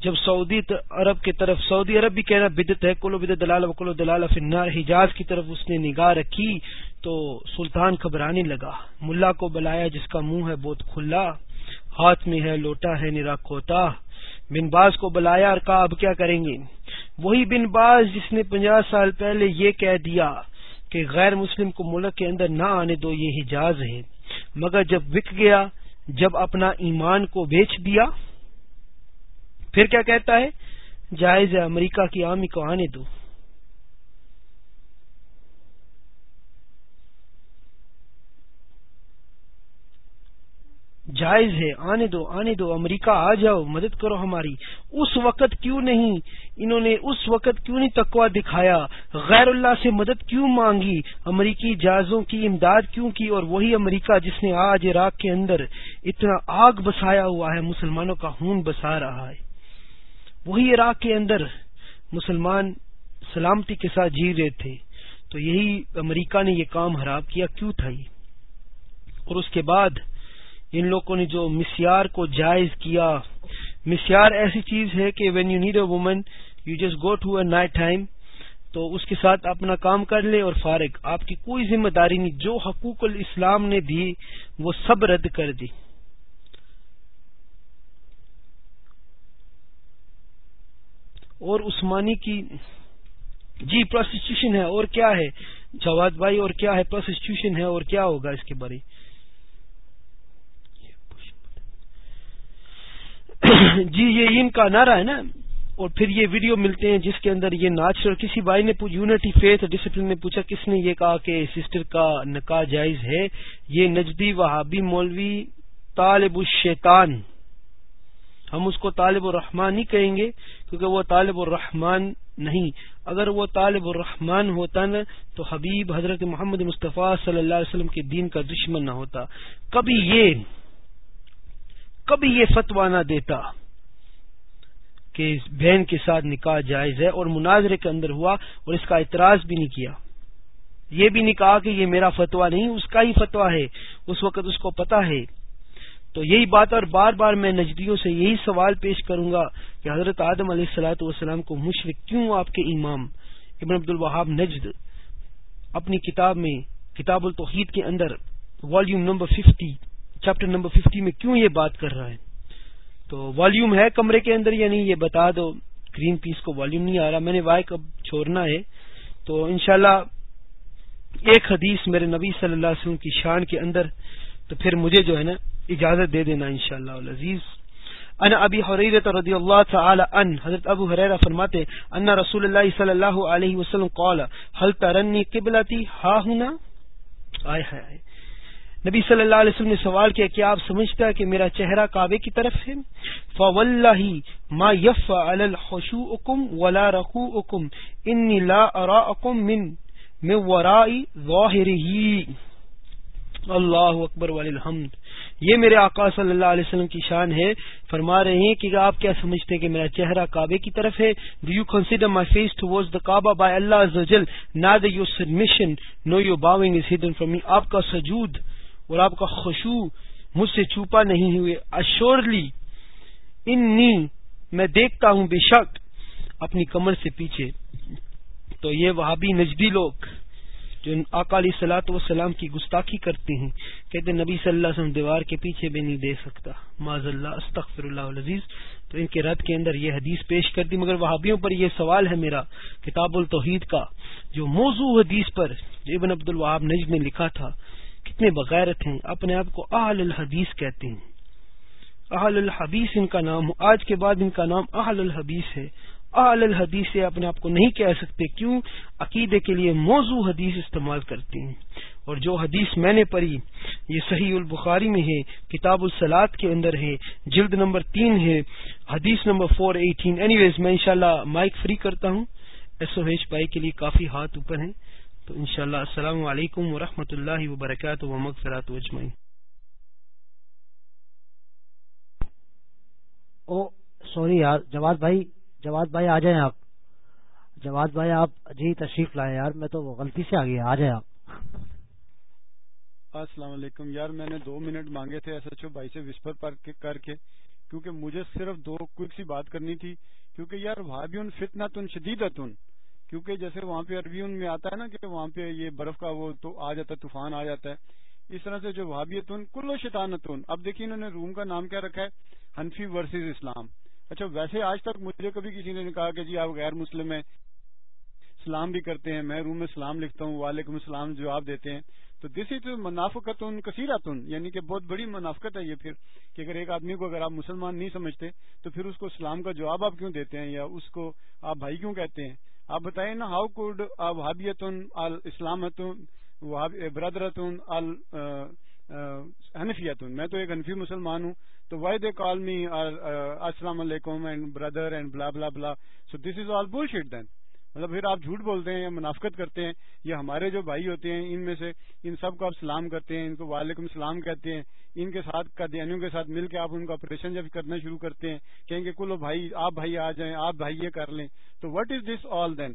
جب سعودی عرب کی طرف، سعودی عرب بھی کہنا بدت ہے کلو بدت دلال وکلو دلال فنار حجاز کی طرف اس نے نگاہ رکھی تو سلطان گھبرانے لگا۔ ملا کو بلایا جس کا منہ ہے بہت کھلا، ہاتھ میں ہے لوٹا ہے نرا کوتا بن باز کو بلایا اور کہا، اب کیا کریں گے؟ وہی بن باز جس نے پنجہ سال پہلے یہ کہہ دیا کہ غیر مسلم کو ملک کے اندر نہ آنے دو، یہ حجاز ہے۔ مگر جب وک گیا، جب اپنا ایمان کو بیچ دیا، پھر کیا کہتا ہے؟ جائز ہے امریکہ کی آمی کو آنے دو۔ جائز ہے، آنے دو آنے دو، امریکہ آ جاؤ، مدد کرو ہماری۔ اس وقت کیوں نہیں؟ انہوں نے اس وقت کیوں نہیں تقوا دکھایا؟ غیر اللہ سے مدد کیوں مانگی؟ امریکی جہازوں کی امداد کیوں کی؟ اور وہی امریکہ جس نے آج عراق کے اندر اتنا آگ بسایا ہوا ہے، مسلمانوں کا خون بسا رہا ہے۔ وہی عراق کے اندر مسلمان سلامتی کے ساتھ جی رہے تھے۔ تو یہی امریکہ نے یہ کام خراب کیا، کیوں تھا اور اس کے بعد ان لوگوں نے جو مسیار کو جائز کیا۔ مسیار ایسی چیز ہے کہ when you need a woman you just go to a night time تو اس کے ساتھ اپنا کام کر لے اور فارغ۔ آپ کی کوئی ذمہ داری نہیں، جو حقوق الاسلام نے دی، وہ سب رد کر دی۔ اور عثمانی کی جی پروسیٹیوشن ہے اور کیا ہے؟ جواد بھائی، اور کیا ہے؟ پروسیٹیوشن ہے اور کیا ہوگا اس کے بارے؟ جی یہ ان کا نعرہ ہے نا؟ اور پھر یہ ویڈیو ملتے ہیں جس کے اندر یہ ناچ کسی بھائی نے یونٹی فیتھ ڈسپلن نے پوچھا، کس نے یہ کہا کہ سسٹر کا نکاح جائز ہے؟ یہ نجدی وہابی مولوی طالب الشیطان۔ ہم اس کو طالب الرحمان نہیں کہیں گے، کیونکہ وہ طالب الرحمان نہیں۔ اگر وہ طالب الرحمان ہوتا نا، تو حبیب حضرت محمد مصطفیٰ صلی اللہ علیہ وسلم کے دین کا دشمن نہ ہوتا۔ کبھی یہ کبھی یہ فتوا نہ دیتا کہ بہن کے ساتھ نکاح جائز ہے اور مناظرے کے اندر ہوا اور اس کا اعتراض بھی نہیں کیا۔ یہ بھی نہیں کہا کہ یہ میرا فتوا نہیں، اس کا ہی فتوا ہے، اس وقت اس کو پتا ہے۔ تو یہی بات اور بار بار میں نجدیوں سے یہی سوال پیش کروں گا کہ حضرت آدم علیہ السلاۃ والسلام کو مشرق کیوں آپ کے امام ابن عبد الوہاب نجد اپنی کتاب میں کتاب التوحید کے اندر volume number fifty chapter number fifty میں کیوں یہ بات کر رہا ہے؟ تو والیوم ہے کمرے کے اندر یا نہیں یہ بتا دو گرین پیس کو والیوم نہیں آ رہا۔ میں نے وائی کب چھوڑنا ہے۔ تو انشاءاللہ ایک حدیث میرے نبی صلی اللہ علیہ وسلم کی شان کے اندر، تو پھر مجھے جو ہے نا اجازت دے دینا ان شاء اللہ عزیز ان ابی حریرت رضی اللہ تعالی ان حضرت ابو حریرہ فرماتے ان رسول اللہ صلی اللہ علیہ وسلم قال، هل ترنی قبلتی؟ ہا ہونا آئے ہائے نبی صلی اللہ علیہ وسلم نے سوال کیا کہ آپ سمجھتا ہے کہ میرا چہرہ کعبے کی طرف ہے؟ فواللہ ما يفعل الخشوعكم ولا ركوعكم انی لا اراءكم من من وراء ظاهره اللہ اکبر الحمد یہ میرے آقا صلی اللہ علیہ وسلم کی شان ہے۔ فرما رہے ہیں کہ آپ کیا سمجھتے ہیں کہ میرا چہرہ کعبے کی طرف ہے؟ Do you consider my face toward the Kaaba by اللہ نا the your submission no your bowing is hidden from me آپ کا سجود اور آپ کا خوشبو مجھ سے چھپا نہیں ہوئے۔ اشورلی انی، میں دیکھتا ہوں بے شک اپنی کمر سے پیچھے۔ تو یہ وہابی نجدی لوگ جو اکالی سلاط وسلام کی گستاخی کرتے ہیں، کہتے نبی صلی اللہ علیہ وسلم دیوار کے پیچھے بھی نہیں دے سکتا۔ معذ اللہ استغفر اللہ عزیز تو ان کے رد کے اندر یہ حدیث پیش کر دی، مگر وہابیوں پر یہ سوال ہے میرا، کتاب التوحید کا جو موضوع حدیث پر جو ابن عبد الوہاب نجم نے لکھا تھا کتنے بغیرت ہیں، اپنے آپ کو اہل الحدیث کہتے ہیں۔ اہل الحدیث ان کا نام، آج کے بعد ان کا نام اہل الحدیث ہے۔ اعل الحدیث سے اپنے آپ کو نہیں کہہ سکتے، کیوں؟ عقیدے کے لیے موضوع حدیث استعمال کرتے ہیں۔ اور جو حدیث میں نے پڑھی، یہ صحیح البخاری میں ہے، کتاب السلاد کے اندر ہے، جلد نمبر تین ہے، حدیث number four eighteen anyways میں انشاءاللہ مائک فری کرتا ہوں۔ ایس او ایچ بائی کے لیے کافی ہاتھ اوپر ہیں۔ تو انشاءاللہ السلام علیکم ورحمۃ اللہ وبرکاتہ و مغفرات اجمعین۔ او سوری یار جواد بھائی جواد بھائی آ جائیں آپ۔ جواد بھائی آپ جی تشریف لائے یار میں تو غلطی سے آ گیا آ جائیں آپ۔ السلام علیکم۔ یار میں نے دو منٹ مانگے تھے ایس ایچ او بھائی سے وسپر پر کر کے کیونکہ مجھے صرف دو کوئک سی بات کرنی تھی کیونکہ یار وہاں بھی ان فتنا تن شدید کیونکہ جیسے وہاں پہ عربی ان میں آتا ہے نا کہ وہاں پہ یہ برف کا وہ تو آ جاتا ہے، طوفان آ جاتا ہے۔ اس طرح سے جو وہابیتن کلو شیطانتن اب دیکھیے انہوں نے روم کا نام کیا رکھا ہے، حنفی ورسز اسلام۔ اچھا ویسے آج تک مجھے کبھی کسی نے کہا کہ جی آپ غیر مسلم ہیں سلام بھی کرتے ہیں، میں روم میں سلام لکھتا ہوں، وعلیکم السلام جواب دیتے ہیں۔ تو دس از منافقت ان کثیراتن یعنی کہ بہت بڑی منافقت ہے یہ پھر کہ اگر ایک آدمی کو اگر آپ مسلمان نہیں سمجھتے، تو پھر اس کو اسلام کا جواب آپ کیوں دیتے ہیں؟ یا اس کو آپ بھائی کیوں کہتے ہیں؟ آپ بتائیں نا ہاؤ کوڈ وہابیت اسلامت برادرت حنفیتن؟ میں تو ایک حنفی مسلمان ہوں، تو وائی دے کال می السلام علیکم اینڈ بردر اینڈ بلا بلا بلا سو دس از آل بول شیٹ دین مطلب پھر آپ جھوٹ بولتے ہیں یا منافقت کرتے ہیں، یہ ہمارے جو بھائی ہوتے ہیں، ان میں سے ان سب کو آپ سلام کرتے ہیں، ان کو وعلیکم السلام کہتے ہیں ان کے ساتھ قادیانیوں یعنی کے ساتھ مل کے آپ ان کا آپریشن جب کرنا شروع کرتے ہیں، کہیں گے کلو بھائی، آپ بھائی آ جائیں، آپ بھائی یہ کر لیں، تو وٹ از دس آل دین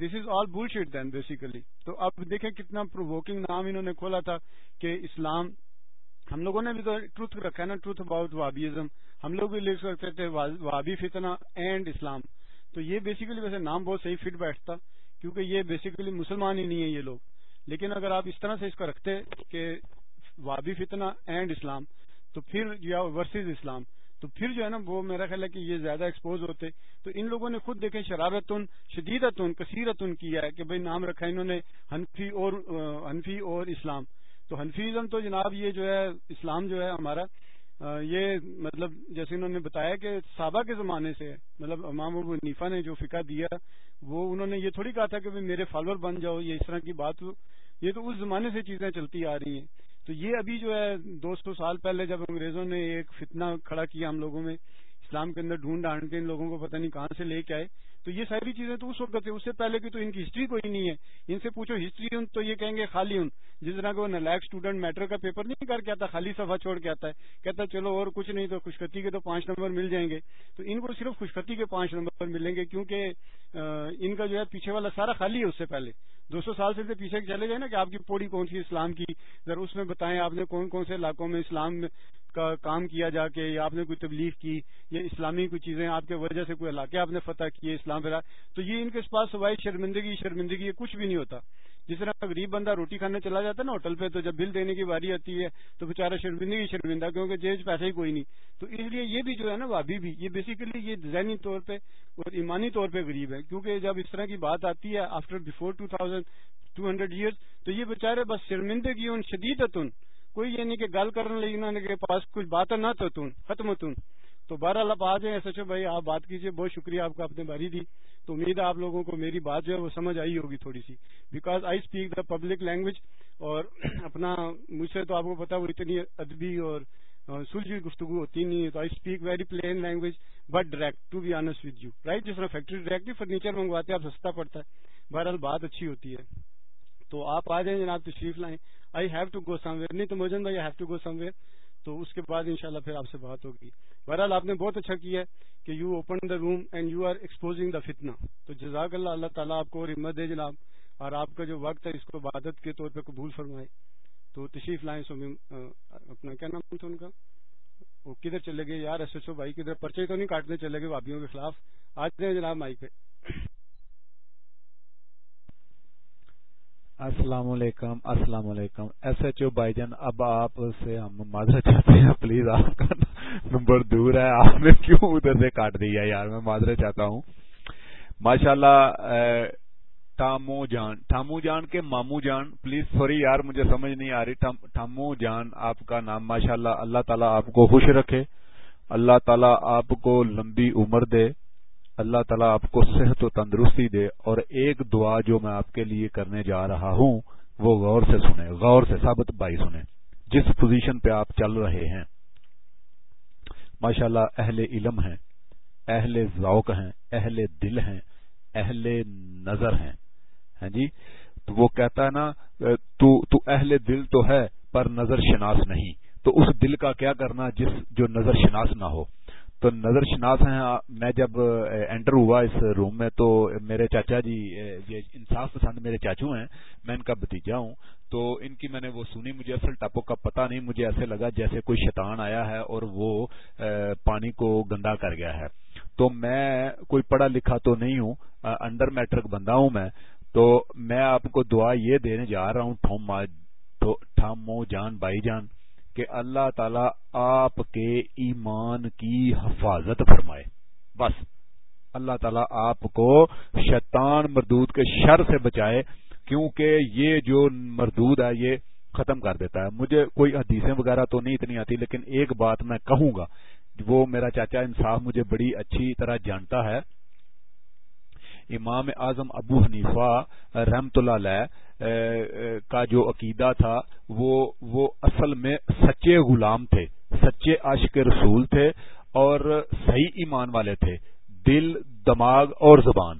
دس از آل بول شیٹ دین بیسیکلی تو اب دیکھیں کتنا پرووکنگ نام انہوں نے کھولا تھا کہ اسلام، ہم لوگوں نے بھی تو ٹروتھ رکھا ہے نا ٹروتھ اباؤٹ وابیزم۔ ہم لوگ بھی لکھ سکتے تھے وابی فتنا اینڈ اسلام۔ تو یہ بیسیکلی ویسے نام بہت صحیح فٹ بیٹھتا، کیونکہ یہ بیسیکلی مسلمان ہی نہیں ہے یہ لوگ۔ لیکن اگر آپ اس طرح سے اس کو رکھتے کہ وابی فتنا اینڈ اسلام، تو پھر یا ورسز اسلام۔ تو پھر جو ہے نا وہ میرا خیال ہے کہ یہ زیادہ ایکسپوز ہوتے۔ تو ان لوگوں نے خود دیکھیں شرارتن، شدیدتن، کثیرتن کیا ہے کہ بھائی نام رکھا انہوں نے حنفی اور حنفی اور اسلام۔ تو حنفیزم تو جناب یہ جو ہے اسلام جو ہے ہمارا یہ مطلب جیسے انہوں نے بتایا کہ صحابہ کے زمانے سے مطلب امام ابو نیفا نے جو فقہ دیا، وہ انہوں نے یہ تھوڑی کہا تھا کہ میرے فالوور بن جاؤ، یہ اس طرح کی بات یہ تو اس زمانے سے چیزیں چلتی آ رہی ہیں۔ تو یہ ابھی جو ہے دو سو سال پہلے جب انگریزوں نے ایک فتنہ کھڑا کیا ہم لوگوں میں، اسلام کے اندر ڈھونڈ ڈھانڈ کے ان لوگوں کو پتہ نہیں کہاں سے لے کے آئے تو یہ ساری چیزیں تو اس وقت تھے اس سے پہلے کی تو ان کی ہسٹری کوئی نہیں ہے۔ ان سے پوچھو ہسٹری ان تو یہ کہیں گے خالی ان جس طرح کہ وہ نلائک اسٹوڈنٹ میٹر کا پیپر نہیں کر کے آتا، خالی صفحہ چھوڑ کے آتا ہے۔ کہتا چلو اور کچھ نہیں تو خوشخطی کے تو پانچ نمبر مل جائیں گے۔ تو ان کو صرف خوشخطی کے پانچ نمبر ملیں گے کیونکہ ان کا جو ہے پیچھے والا سارا خالی ہے اس سے پہلے۔ دو سو سال سے پیچھے چلے گئے نا کہ آپ کی پوڑی کون سی اسلام کی، ذرا اس میں بتائیں آپ نے کون کون سے علاقوں میں اسلام کا کام کیا جا کے یا آپ نے کوئی تبلیغ کی یا اسلامی کوئی چیزیں آپ کے وجہ سے کوئی علاقے آپ نے فتح کیے، اسلام پھر تو یہ ان کے پاس سوائے شرمندگی شرمندگی کچھ بھی نہیں ہوتا۔ جس طرح غریب بندہ روٹی کھانے چلا جاتا ہے نا ہوٹل پہ، تو جب بل دینے کی باری آتی ہے، تو بےچارا شرمندگی، شرمندہ، کیونکہ جیج پیسے ہی کوئی نہیں۔ تو اس لیے یہ بھی جو ہے نا وہ ابھی بھی، یہ بیسیکلی یہ ذہنی طور پہ اور ایمانی طور پہ غریب ہے۔ کیونکہ جب اس طرح کی بات آتی ہے after before two thousand two hundred years تو یہ بےچارے بس شرمندگی، ان شدید کوئی یہ نہیں کہ گل کرنے لگی، انہوں نے پاس کچھ بات نہ تو تون ختم تون تو بہرحال آپ آ جائیں سچو بھائی، آپ بات کیجیے بہت شکریہ آپ کو آپ نے باری دی۔ تو امید ہے آپ لوگوں کو میری بات جو ہے وہ سمجھ آئی ہوگی تھوڑی سی۔ Because I speak the public language اور اپنا مجھ سے تو آپ کو پتا وہ اتنی ادبی اور سلجھی گفتگو ہوتی نہیں ہے۔ تو I speak very plain language but direct to be honest with you right جس طرح فیکٹری ڈائریکٹلی فرنیچر منگواتے ہیں آپ سستا پڑتا ہے۔ بہرحال بات اچھی ہوتی ہے۔ تو آپ آ جائیں جناب، تشریف لائیں۔ I have to go somewhere نہیں تو موجن بھائی have to go somewhere تو اس کے بعد انشاءاللہ پھر آپ سے بات ہوگی۔ بہرحال آپ نے بہت اچھا کیا ہے کہ you open the room and you are exposing the فتنا تو جزاک اللہ اللہ تعالیٰ آپ کو اور ہمت دے جناب۔ اور آپ کا جو وقت ہے، اس کو عبادت کے طور پہ قبول فرمائے۔ تو تشریف لائیں سو اپنا کیا نام تھا ان کا؟ وہ کدھر چلے گئے؟ یار ایس ایچ او بھائی کدھر؟ پرچے تو نہیں کاٹنے چلے گئے، بھابھیوں کے خلاف۔ آج دیں جناب مائی پہ۔ السلام علیکم السلام علیکم۔ ایس ایچ او بھائی جان، اب آپ سے ہم معذرت چاہتے ہیں۔ پلیز، آپ کا نمبر دور ہے۔ آپ نے کیوں ادھر سے کاٹ دیا یار؟ میں معذرت چاہتا ہوں۔ ماشاء اللہ ٹامو جان۔ ٹامو جان کے مامو جان۔ پلیز، سوری یار، مجھے سمجھ نہیں آ رہی۔ ٹامو جان، آپ کا نام ماشاء اللہ اللہ تعالیٰ آپ کو خوش رکھے۔ اللہ تعالیٰ آپ کو لمبی عمر دے۔ اللہ تعالیٰ آپ کو صحت و تندرستی دے اور ایک دعا جو میں آپ کے لیے کرنے جا رہا ہوں، وہ غور سے سنیں، غور سے ثابت بھائی سنیں۔ جس پوزیشن پہ آپ چل رہے ہیں، ماشاءاللہ اہل علم ہیں، اہل ذوق ہیں، اہل دل ہیں، اہل نظر ہیں۔ ہاں جی؟ تو وہ کہتا ہے نا، تو تو اہل دل تو ہے، پر نظر شناس نہیں۔ تو اس دل کا کیا کرنا، جس جو نظر شناس نہ ہو؟ تو نظر شناس ہیں۔ میں جب انٹر ہوا اس روم میں تو میرے چاچا جی یہ انصاف پسند میرے چاچو ہیں۔ میں ان کا بتیجا ہوں۔ تو ان کی میں نے وہ سنی، مجھے اصل ٹاپو کا پتہ نہیں، مجھے ایسے لگا جیسے کوئی شیطان آیا ہے اور وہ پانی کو گندا کر گیا ہے۔ تو میں کوئی پڑھا لکھا تو نہیں ہوں انڈر میٹرک بندہ ہوں میں۔ تو میں آپ کو دعا یہ دینے جا رہا ہوں ٹھامو جان بائی جان۔ کہ اللہ تعالی آپ کے ایمان کی حفاظت فرمائے۔ بس، اللہ تعالیٰ آپ کو شیطان مردود کے شر سے بچائے، کیونکہ یہ جو مردود ہے، یہ ختم کر دیتا ہے۔ مجھے کوئی حدیثیں وغیرہ تو نہیں، اتنی آتی، لیکن ایک بات میں کہوں گا، وہ میرا چاچا انصاف مجھے بڑی اچھی طرح جانتا ہے۔ امام اعظم ابو حنیفہ رحمت اللہ علیہ کا جو عقیدہ تھا، وہ وہ اصل میں سچے غلام تھے، سچے عاشق رسول تھے اور صحیح ایمان والے تھے۔ دل، دماغ اور زبان،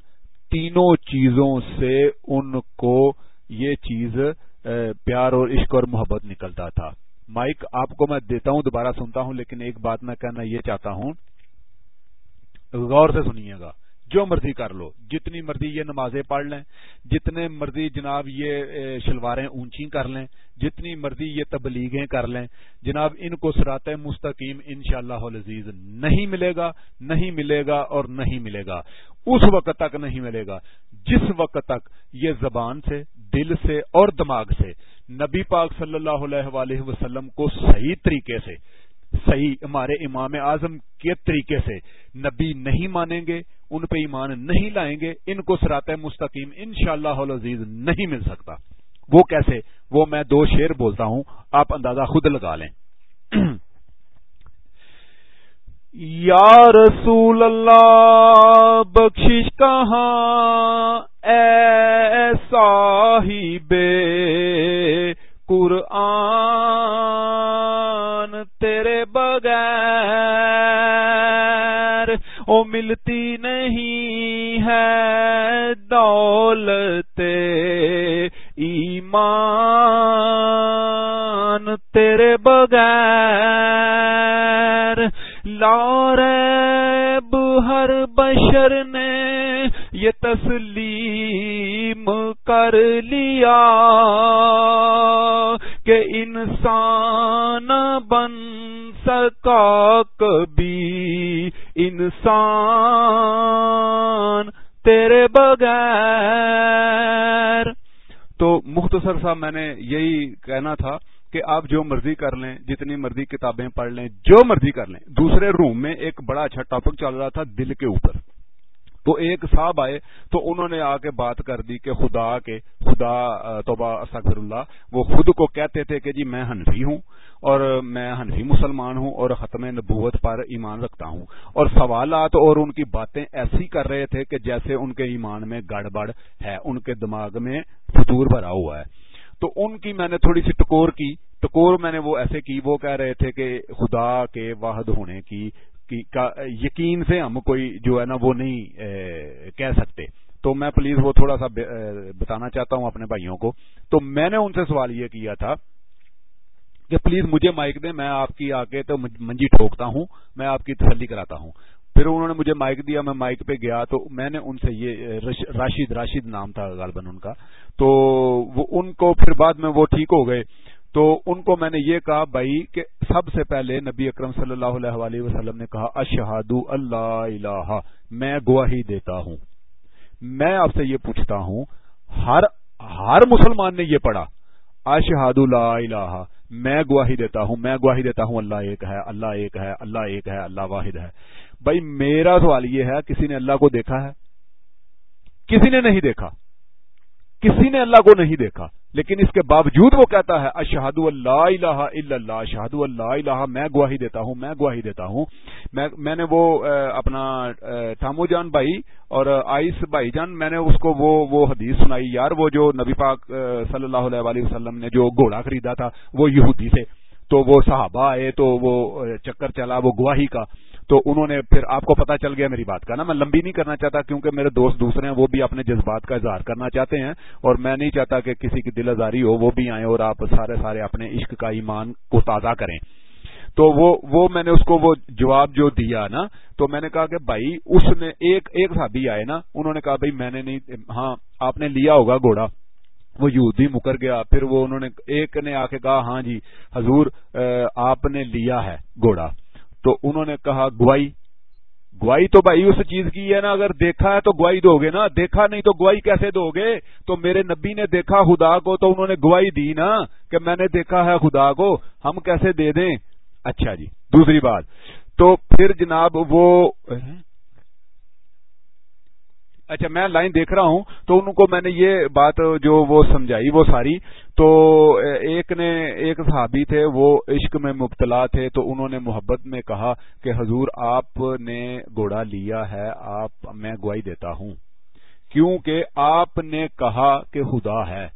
تینوں چیزوں سے ان کو یہ چیز پیار اور عشق اور محبت نکلتا تھا۔ مائک آپ کو میں دیتا ہوں، دوبارہ سنتا ہوں، لیکن ایک بات میں کہنا یہ چاہتا ہوں۔ غور سے سنیے گا۔ جو مرضی کر لو، جتنی مرضی یہ نمازیں پڑھ لیں، جتنے مرضی جناب یہ شلواریں اونچی کر لیں، جتنی مرضی یہ تبلیغیں کر لیں، جناب ان کو سرات مستقیم ان شاء اللہ عزیز نہیں ملے گا، نہیں ملے گا اور نہیں ملے گا۔ اس وقت تک نہیں ملے گا۔ جس وقت تک یہ زبان سے، دل سے اور دماغ سے نبی پاک صلی اللہ علیہ وآلہ وسلم کو صحیح طریقے سے صحیح ہمارے امام اعظم کے طریقے سے نبی نہیں مانیں گے، ان پہ ایمان نہیں لائیں گے، ان کو سرات مستقیم ان شاء اللہ نہیں مل سکتا۔ وہ کیسے؟ وہ میں دو شیر بولتا ہوں، آپ اندازہ خود لگا لیں۔ یا رسول اللہ، بخشش کہاں؟ اے صاحب قرآن۔ تیرے بغیر او ملتی نہیں ہے دولت صاحب، میں نے یہی کہنا تھا کہ آپ جو مرضی کر لیں، جتنی مرضی کتابیں پڑھ لیں، جو مرضی کر لیں۔ دوسرے روم میں ایک بڑا اچھا ٹاپک چل رہا تھا دل کے اوپر۔ تو ایک صاحب آئے، تو انہوں نے آ کے بات کر دی کہ خدا کے، خدا توبہ استغفر اللہ وہ خود کو کہتے تھے کہ جی میں ہنفی ہوں اور میں ہنفی مسلمان ہوں اور ختم نبوت پر ایمان رکھتا ہوں۔ اور سوالات اور ان کی باتیں ایسی کر رہے تھے کہ جیسے ان کے ایمان میں گڑبڑ ہے، ان کے دماغ میں فطور بھرا ہوا ہے۔ تو ان کی میں نے تھوڑی سی ٹکور کی۔ ٹکور میں نے وہ ایسے کی، وہ کہہ رہے تھے کہ خدا کے واحد ہونے کی یقین سے ہم کوئی جو ہے نا وہ نہیں کہہ سکتے۔ تو میں پلیز وہ تھوڑا سا بتانا چاہتا ہوں اپنے بھائیوں کو۔ تو میں نے ان سے سوال یہ کیا تھا کہ پلیز مجھے مائک دیں، میں آپ کی آ کے تو منجی ٹھوکتا ہوں، میں آپ کی تسلی کراتا ہوں۔ پھر انہوں نے مجھے مائک دیا، میں مائک پہ گیا تو میں نے ان سے یہ راشد راشد نام تھا غالباً ان کا۔ تو وہ ان کو پھر بعد میں وہ ٹھیک ہو گئے۔ تو ان کو میں نے یہ کہا، بھائی، کہ سب سے پہلے نبی اکرم صلی اللہ علیہ وآلہ وسلم نے کہا اشہاد اللہ الہ، میں گواہی دیتا ہوں۔ میں آپ سے یہ پوچھتا ہوں، ہر ہر مسلمان نے یہ پڑھا اشہاد اللہ الہ۔ میں گواہی دیتا ہوں، میں گواہی دیتا ہوں، اللہ ایک ہے، اللہ ایک ہے، اللہ ایک ہے، اللہ واحد ہے۔ بھائی میرا سوال یہ ہے، کسی نے اللہ کو دیکھا ہے؟ کسی نے نہیں دیکھا۔ کسی نے اللہ کو نہیں دیکھا، لیکن اس کے باوجود وہ کہتا ہے اشہد اللہ الہ الا اللہ اشہد اللہ الہ، میں گواہی دیتا ہوں، میں گواہی دیتا ہوں۔ میں نے وہ اپنا ٹامو جان بھائی اور آئس بھائی جان، میں نے اس کو وہ وہ حدیث سنائی۔ یار وہ جو نبی پاک صلی اللہ علیہ وسلم نے جو گھوڑا خریدا تھا، وہ یہودی سے تو وہ صحابہ آئے، تو وہ چکر چلا، وہ گواہی کا۔ تو انہوں نے پھر آپ کو پتا چل گیا میری بات کا نا، میں لمبی نہیں کرنا چاہتا کیونکہ میرے دوست دوسرے ہیں، وہ بھی اپنے جذبات کا اظہار کرنا چاہتے ہیں اور میں نہیں چاہتا کہ کسی کی دل آزاری ہو، وہ بھی آئیں اور آپ سارے سارے اپنے عشق کا ایمان کو تازہ کریں۔ تو وہ وہ میں نے اس کو وہ جواب جو دیا نا، تو میں نے کہا کہ بھائی اس نے ایک ایک ساتھی آئے نا، انہوں نے کہا بھائی میں نے نہیں ہاں آپ نے لیا ہوگا گھوڑا۔ وہ یہودی مکر گیا، پھر وہ انہوں نے، ایک نے آ کے کہا ہاں جی حضور آپ نے لیا ہے گھوڑا۔ تو انہوں نے کہا گوائی گوائی تو بھائی اس چیز کی ہے نا، اگر دیکھا ہے تو گواہی دو گے نا۔ دیکھا نہیں تو گواہی کیسے دو گے؟ تو میرے نبی نے دیکھا خدا کو تو انہوں نے گواہی دی نا کہ میں نے دیکھا ہے خدا کو۔ ہم کیسے دے دیں؟ اچھا جی دوسری بات۔ تو پھر جناب وہ اچھا میں لائن دیکھ رہا ہوں، تو ان کو میں نے یہ بات جو وہ سمجھائی، وہ ساری۔ تو ایک نے، ایک صحابی تھے، وہ عشق میں مبتلا تھے، تو انہوں نے محبت میں کہا کہ حضور، آپ نے گھوڑا لیا ہے، آپ، میں گواہی دیتا ہوں۔ کیونکہ آپ نے کہا کہ خدا ہے۔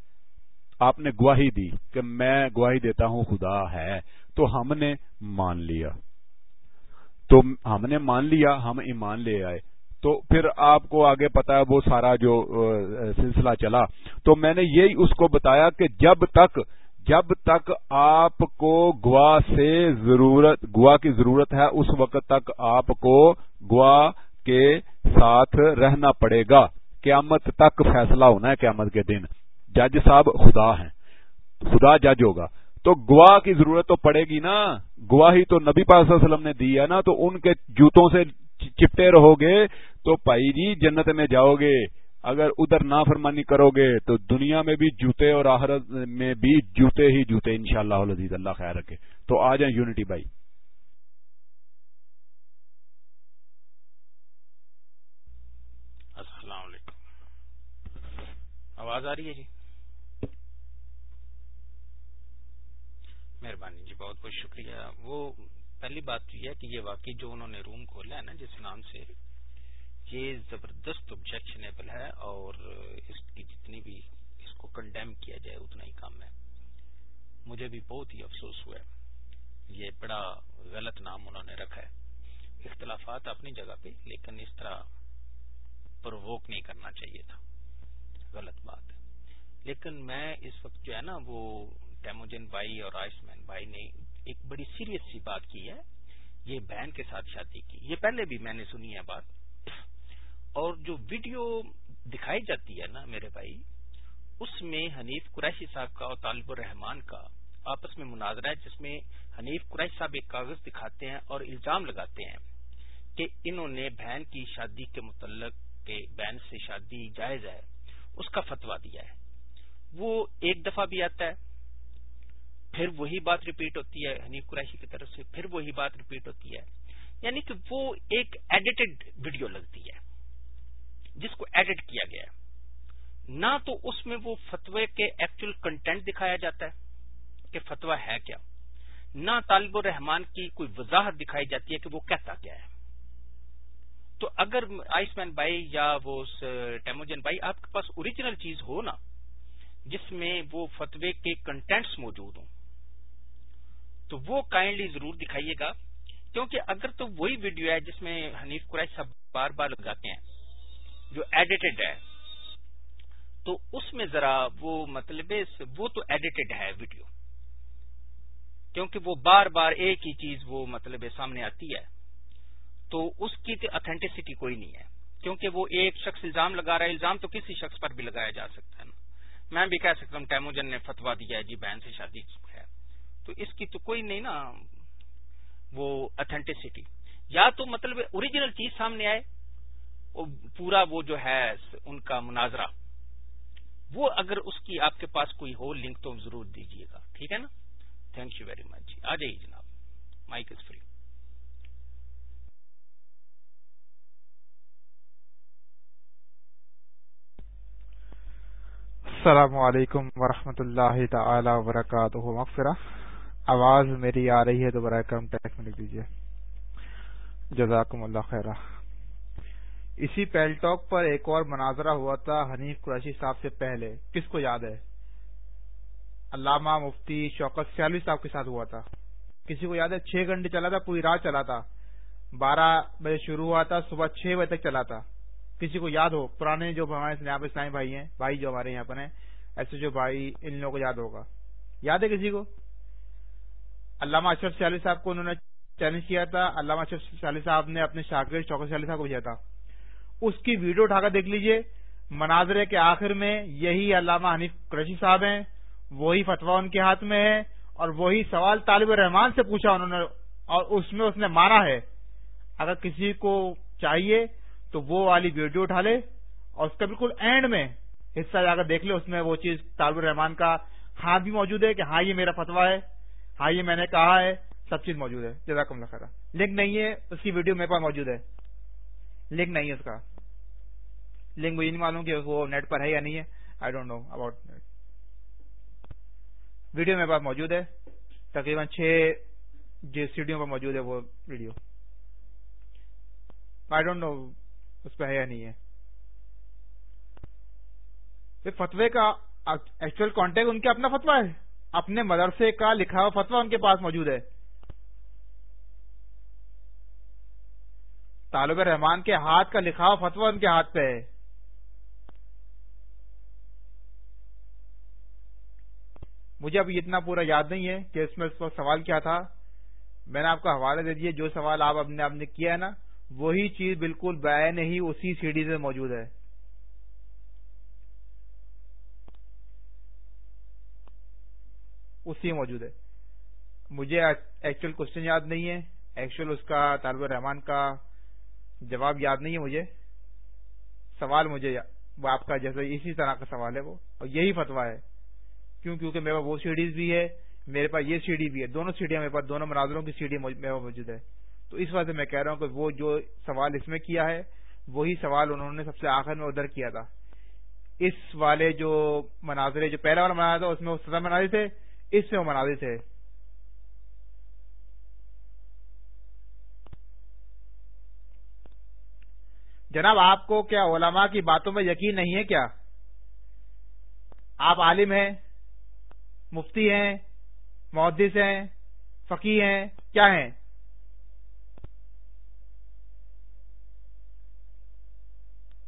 آپ نے گواہی دی کہ میں گواہی دیتا ہوں، خدا ہے۔ تو ہم نے مان لیا۔ تو ہم نے مان لیا، ہم ایمان لے آئے۔ تو پھر آپ کو آگے پتا ہے وہ سارا جو سلسلہ چلا۔ تو میں نے یہی اس کو بتایا کہ جب تک جب تک آپ کو گوا سے ضرورت گوا کی ضرورت ہے، اس وقت تک آپ کو گوا کے ساتھ رہنا پڑے گا۔ قیامت تک فیصلہ ہونا ہے قیامت کے دن۔ جج صاحب خدا ہیں۔ خدا جج ہوگا۔ تو گواہ کی ضرورت تو پڑے گی نا۔ گواہی تو نبی پاک صلی اللہ علیہ وسلم نے دی ہے نا، تو ان کے جوتوں سے چپٹے رہو گے تو پائی جی جنت میں جاؤ گے۔ اگر ادھر نافرمانی کرو گے تو دنیا میں بھی جوتے اور آخرت میں بھی جوتے ہی جوتے ان شاء اللہ اللہ خیر رکھے۔ تو آ جائیں یونٹی بھائی۔ السلام علیکم۔ آواز آ رہی ہے جی؟ مہربانی جی بہت بہت شکریہ۔ وہ پہلی بات تو یہ ہے کہ یہ واقعی جو انہوں نے روم کھولا ہے نا، جس نام سے، یہ زبردست آبجیکشنیبل ہے اور اس کی جتنی بھی اس کو کنڈیم کیا جائے، اتنا ہی کم ہے۔ مجھے بھی بہت ہی افسوس ہوا ہے۔ یہ بڑا غلط نام انہوں نے رکھا ہے۔ اختلافات اپنی جگہ پہ، لیکن اس طرح پرووک نہیں کرنا چاہیے تھا۔ غلط بات ہے۔ لیکن میں اس وقت جو ہے نا، وہ ٹیموجن بھائی اور آئس مین بھائی نے ایک بڑی سیریس سی بات کی ہے، یہ بہن کے ساتھ شادی کی۔ یہ پہلے بھی میں نے سنی ہے بات۔ اور جو ویڈیو دکھائی جاتی ہے نا میرے بھائی، اس میں حنیف قریشی صاحب کا اور طالب الرحمان کا آپس میں مناظرہ ہے، جس میں حنیف قریش صاحب ایک کاغذ دکھاتے ہیں اور الزام لگاتے ہیں کہ انہوں نے بہن کی شادی کے متعلق، کے بہن سے شادی جائز ہے، اس کا فتوا دیا ہے۔ وہ ایک دفعہ بھی آتا ہے پھر وہی بات ریپیٹ ہوتی ہے حنیف قریشی کی طرف سے پھر وہی بات ریپیٹ ہوتی ہے۔ یعنی کہ وہ ایک ایڈیٹڈ ویڈیو لگتی ہے، جس کو ایڈٹ کیا گیا ہے۔ نہ تو اس میں وہ فتوے کے ایکچوئل کنٹینٹ دکھایا جاتا ہے کہ فتوا ہے کیا۔ نہ طالب الرحمان کی کوئی وضاحت دکھائی جاتی ہے کہ وہ کہتا کیا ہے۔ تو اگر آئس مین بھائی یا وہ ٹیموجن بھائی آپ کے پاس اوریجنل چیز ہو نا، جس میں وہ فتوے کے کنٹینٹس موجود ہوں تو وہ کائنڈلی ضرور دکھائیے گا، کیونکہ اگر تو وہی ویڈیو ہے جس میں حنیف قریش صاحب بار بار لگاتے ہیں، جو ایڈیٹڈ ہے، تو اس میں ذرا وہ مطلب وہ تو ایڈیٹڈ ہے ویڈیو کیونکہ وہ بار بار ایک ہی چیز وہ مطلب سامنے آتی ہے، تو اس کی اتھینٹسٹی کوئی نہیں ہے۔ کیونکہ وہ ایک شخص الزام لگا رہا ہے، الزام تو کسی شخص پر بھی لگایا جا سکتا ہے۔ نا میں بھی کہہ سکتا ہوں، ٹیموجن نے فتوا دیا ہے جی بہن سے شادی ہے تو اس کی تو کوئی نہیں نا وہ اتھینٹسٹی یا تو مطلب اوریجنل چیز سامنے آئے پورا وہ جو ہے ان کا مناظرہ۔ وہ اگر اس کی آپ کے پاس کوئی ہو لنک تو ضرور دیجیے گا۔ ٹھیک ہے نا؟ تھینک یو ویری مچ جی آ جائیے جناب۔ مائک از فری السلام علیکم ورحمۃ اللہ تعالی وبرکاتہ۔ مغفرہ۔ آواز میری آ رہی ہے تو برائے کرم ٹیکس میں لکھ دیجیے جزاکم اللہ خیرہ۔ اسی پیل ٹاک پر ایک اور مناظرہ ہوا تھا حنیف قریشی صاحب سے پہلے۔ کس کو یاد ہے؟ علامہ مفتی شوکت سیالوی صاحب کے ساتھ ہوا تھا۔ کسی کو یاد ہے؟ چھ گھنٹے چلا تھا، پوری رات چلا تھا۔ بارہ بجے شروع ہوا تھا، صبح چھ بجے تک چلا تھا۔ کسی کو یاد ہو؟ پرانے جو ہمارے یہاں پہ اسلامی بھائی ہیں، بھائی جو ہمارے یہاں پر ہیں، ایسے جو بھائی ان لوگوں کو یاد ہوگا۔ یاد ہے کسی کو؟ علامہ اشرف سیالی صاحب کو انہوں نے چیلنج کیا تھا، علامہ اشرف سیالی صاحب نے اپنے شاگرد شوکت سیالی صاحب کو دیا تھا۔ اس کی ویڈیو اٹھا کر دیکھ لیجیے، مناظرے کے آخر میں یہی علامہ حنیف قریشی صاحب ہیں، وہی فتوا ان کے ہاتھ میں ہے اور وہی سوال طالب الرحمان سے پوچھا انہوں نے اور اس میں اس نے مارا ہے۔ اگر کسی کو چاہیے تو وہ والی ویڈیو اٹھا لے اور اس کا بالکل اینڈ میں حصہ جا کر دیکھ لے، اس میں وہ چیز طالب الرحمان کا ہاں بھی موجود ہے کہ ہاں یہ میرا فتوا ہے۔ ہاں یہ میں نے کہا ہے، سب چیز موجود ہے۔ جزاک اللہ خیر لنک نہیں ہے، اس کی ویڈیو میرے پاس موجود ہے۔ لنک نہیں ہے اس کا۔ لنک مجھے نہیں معلوم کہ وہ نیٹ پر ہے یا نہیں ہے۔ I don't know about video میرے پاس موجود ہے۔ تقریباً چھ سیڈیوں پر موجود ہے، وہ ویڈیو۔ آئی ڈونٹ نو اس پہ ہے یا نہیں ہے۔ فتوے کا ایکچوئل کانٹیکٹ ان کے اپنا فتوا ہے۔ اپنے مدرسے کا لکھا ہوا فتوا ان کے پاس موجود ہے۔ طالب رحمان کے ہاتھ کا لکھا ہوا فتوا ان کے ہاتھ پہ ہے۔ مجھے ابھی اتنا پورا یاد نہیں ہے کہ اس میں اس وقت سوال کیا تھا۔ میں نے آپ کو حوالے دے دیے، جو سوال آپ نے آپ نے کیا ہے نا، وہی چیز بالکل بین ہی اسی سی ڈی سے موجود ہے۔ اسی موجود ہے۔ مجھے ایکچوئل کوشچن یاد نہیں ہے۔ ایکچوئل اس کا طالب الرحمان کا جواب یاد نہیں ہے مجھے۔ سوال مجھے آپ کا جیسے اسی طرح کا سوال ہے وہ۔ اور یہی فتوا ہے۔ کیوں؟ کیونکہ میرے پاس وہ سیڈیز بھی ہے، میرے پاس یہ سی ڈی بھی ہے۔ دونوں سیڑھیاں میرے پاس دونوں مناظروں کی سی ڈی موجود ہے۔ تو اس وجہ سے میں کہہ رہا ہوں کہ وہ جو سوال اس میں کیا ہے، وہی سوال انہوں نے سب سے آخر میں ادھر کیا تھا۔ اس والے جو مناظر جو پہلا والا مناظر تھا، اس میں وہ سزا مناظر تھے۔ اس سے وہ مناظر تھے۔ جناب، آپ کو کیا علماء کی باتوں میں یقین نہیں ہے کیا؟ آپ عالم ہیں، مفتی ہیں، محدث ہیں، فقی ہیں، کیا ہیں؟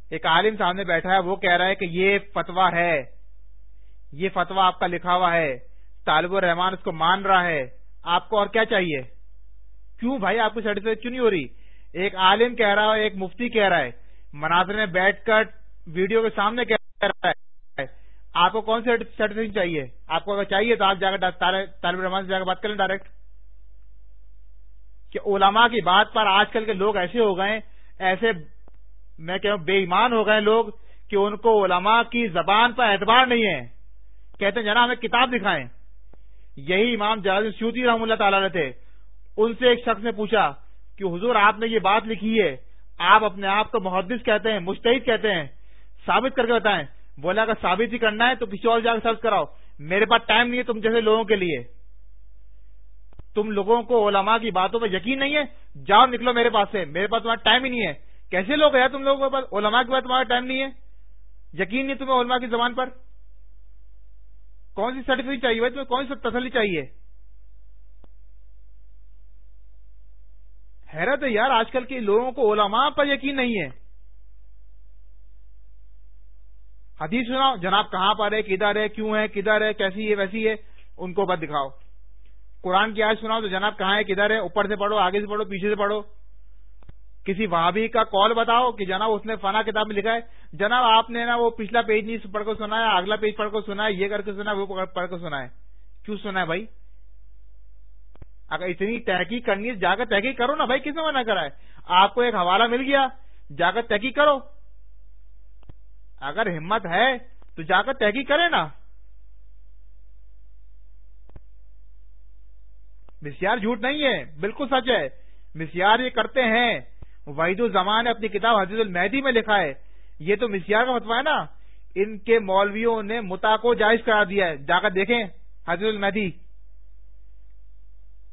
ایک عالم سامنے بیٹھا ہے، وہ کہہ رہا ہے کہ یہ فتوا ہے، یہ فتوا آپ کا لکھا ہوا ہے۔ طالب الرحمان اس کو مان رہا ہے۔ آپ کو اور کیا چاہیے؟ کیوں بھائی آپ کو سرٹیفکیٹ کیوں نہیں ہو رہی؟ ایک عالم کہہ رہا ہے ایک مفتی کہہ رہا ہے۔ مناظر میں بیٹھ کر ویڈیو کے سامنے کہہ رہا ہے۔ آپ کو کون سی سرٹیفکیٹ چاہیے؟ آپ کو اگر چاہیے تو آپ جا کر طالب الرحمان سے جا کر بات کریں ڈائریکٹ کہ علماء کی بات پر آج کل کے لوگ ایسے ہو گئے ایسے میں کہ بے ایمان ہو گئے لوگ کہ ان کو علماء کی زبان پر اعتبار نہیں ہے۔ کہتے ہیں جناب ہمیں کتاب دکھائیں۔ یہی امام جلال سیوتی رحم اللہ تعالی تھے۔ ان سے ایک شخص نے پوچھا کہ حضور آپ نے یہ بات لکھی ہے، آپ اپنے آپ کو محدث کہتے ہیں مشتحد کہتے ہیں۔ ثابت کر کے بتائیں۔ بولا اگر ثابت ہی کرنا ہے تو کسی اور جا کے سرچ کراؤ۔ میرے پاس ٹائم نہیں ہے تم جیسے لوگوں کے لیے۔ تم لوگوں کو علماء کی باتوں پہ یقین نہیں ہے؟ جاؤ نکلو میرے پاس سے۔ میرے پاس تمہارا ٹائم ہی نہیں ہے۔ کیسے لوگ ہیں تم لوگوں کے پاس؟ علماء کے بعد تمہارا ٹائم نہیں ہے؟ یقین نہیں تمہیں علماء کی زبان پر؟ کون سی سرٹیفکیٹ چاہیے تمہیں؟ کون سی تسلی چاہیے؟ حیرت ہے یار، آج کل کے لوگوں کو علماء پر یقین نہیں ہے۔ حدیث سناؤ، جناب کہاں پر ہے؟ کدھر ہے؟ کیوں ہے؟ کدھر ہے؟ کیسی ہے؟ ویسی ہے؟ ان کو بت دکھاؤ۔ قرآن کی آج سناؤ تو جناب کہاں ہے؟ کدھر ہے؟ اوپر سے پڑھو، آگے سے پڑھو، پیچھے سے پڑھو۔ کسی وہابی کا کال بتاؤ کہ جناب اس نے فنا کتاب میں لکھا ہے۔ جناب آپ نے نا وہ پچھلا پیج نہیں پڑھ کر سنا ہے اگلا پیج پڑھ کر سنا ہے یہ کر کے سنا ہے وہ پڑھ کر سنا ہے کیوں سنا ہے بھائی؟ اگر اتنی تحقیق کرنی ہے، جا کر تحقیق کرو نا بھائی، کس نے منع کرا ہے؟ آپ کو ایک حوالہ مل گیا، جا کر تحقیق کرو۔ اگر ہمت ہے تو جا کر تحقیق کرے نا۔ مسیار جھوٹ نہیں ہے، بالکل سچ ہے۔ مسیار یہ کرتے ہیں وحید الزمان نے اپنی کتاب حضرت المہدی میں لکھا ہے۔ یہ تو مسیار کا فتوا ہے نا۔ ان کے مولویوں نے متا کو جائز کرا دیا ہے۔ جا کر دیکھیں حضرت المہدی۔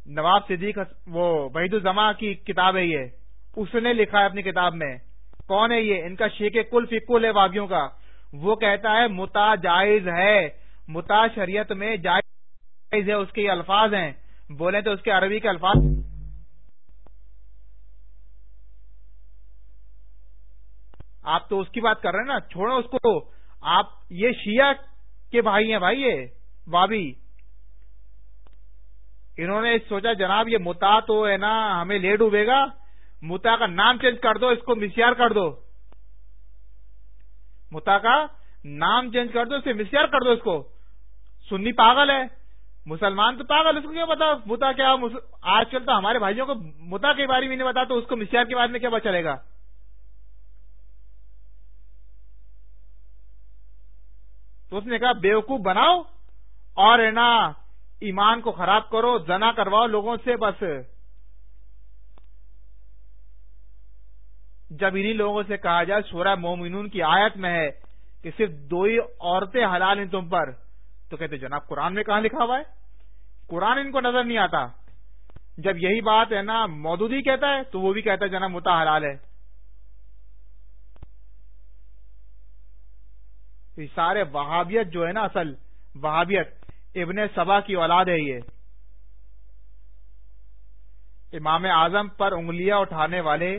نواب صدیق وہ وحید الزما کی کتاب ہے یہ۔ اس نے لکھا ہے اپنی کتاب میں۔ کون ہے یہ؟ ان کا شیخ کل فکل ہے وابیوں کا۔ وہ کہتا ہے متا جائز ہے۔ متا شریعت میں جائز ہے، اس کے یہ الفاظ ہیں۔ بولیں تو اس کے عربی کے الفاظ۔ آپ تو اس کی بات کر رہے ہیں نا، چھوڑو اس کو۔ آپ یہ شیعہ کے بھائی ہیں بھائی یہ بابی انہوں نے سوچا جناب یہ متا تو ہے نا، ہمیں لے ڈوبے گا۔ متا کا نام چینج کر دو، اس کو مسیار کر دو۔ متا کا نام چینج کر دو، اس سے مسیار کر دو اس کو۔ سنی پاگل ہے۔ مسلمان تو پاگل اس کو کیا پتا متا کیا، آج کل تو ہمارے بھائیوں کو متا کے بارے میں نہیں بتا تو اس کو مسیار کے بارے میں کیا پتا چلے گا۔ تو اس نے کہا، بیوقوف بناؤ اور ہے نا ایمان کو خراب کرو، زنا کرواؤ لوگوں سے بس. جب انہیں لوگوں سے کہا جائے، سورہ مومنون کی آیت میں ہے کہ صرف دو ہی عورتیں حلال ہیں تم پر، تو کہتے جناب، قرآن میں کہاں لکھا ہوا ہے؟ قرآن ان کو نظر نہیں آتا۔ جب یہی بات ہے نا، مودودی کہتا ہے، تو وہ بھی کہتا ہے، جناب متا حلال ہے۔ سارے وہابیت جو ہے نا اصل وہابیت، ابن سبا کی اولاد ہے یہ۔ امام اعظم پر انگلیاں اٹھانے والے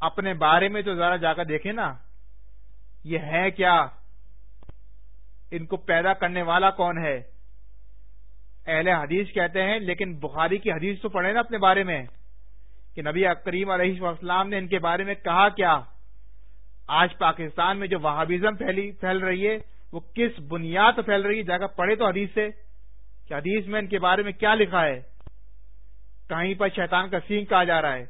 اپنے بارے میں تو ذرا جا کر دیکھیں نا، یہ ہے کیا؟ ان کو پیدا کرنے والا کون ہے؟ اہل حدیث کہتے ہیں، لیکن بخاری کی حدیث تو پڑھے نا اپنے بارے میں، کہ نبی کریم علیہ السلام نے ان کے بارے میں کہا کیا؟ آج پاکستان میں جو وہابیزم پھیل رہی ہے، وہ کس بنیاد پھیل رہی ہے؟ جا کر پڑھے تو حدیث سے کہ حدیث میں ان کے بارے میں کیا لکھا ہے؟ کہیں پر شیطان کا سینگ کہا جا رہا ہے،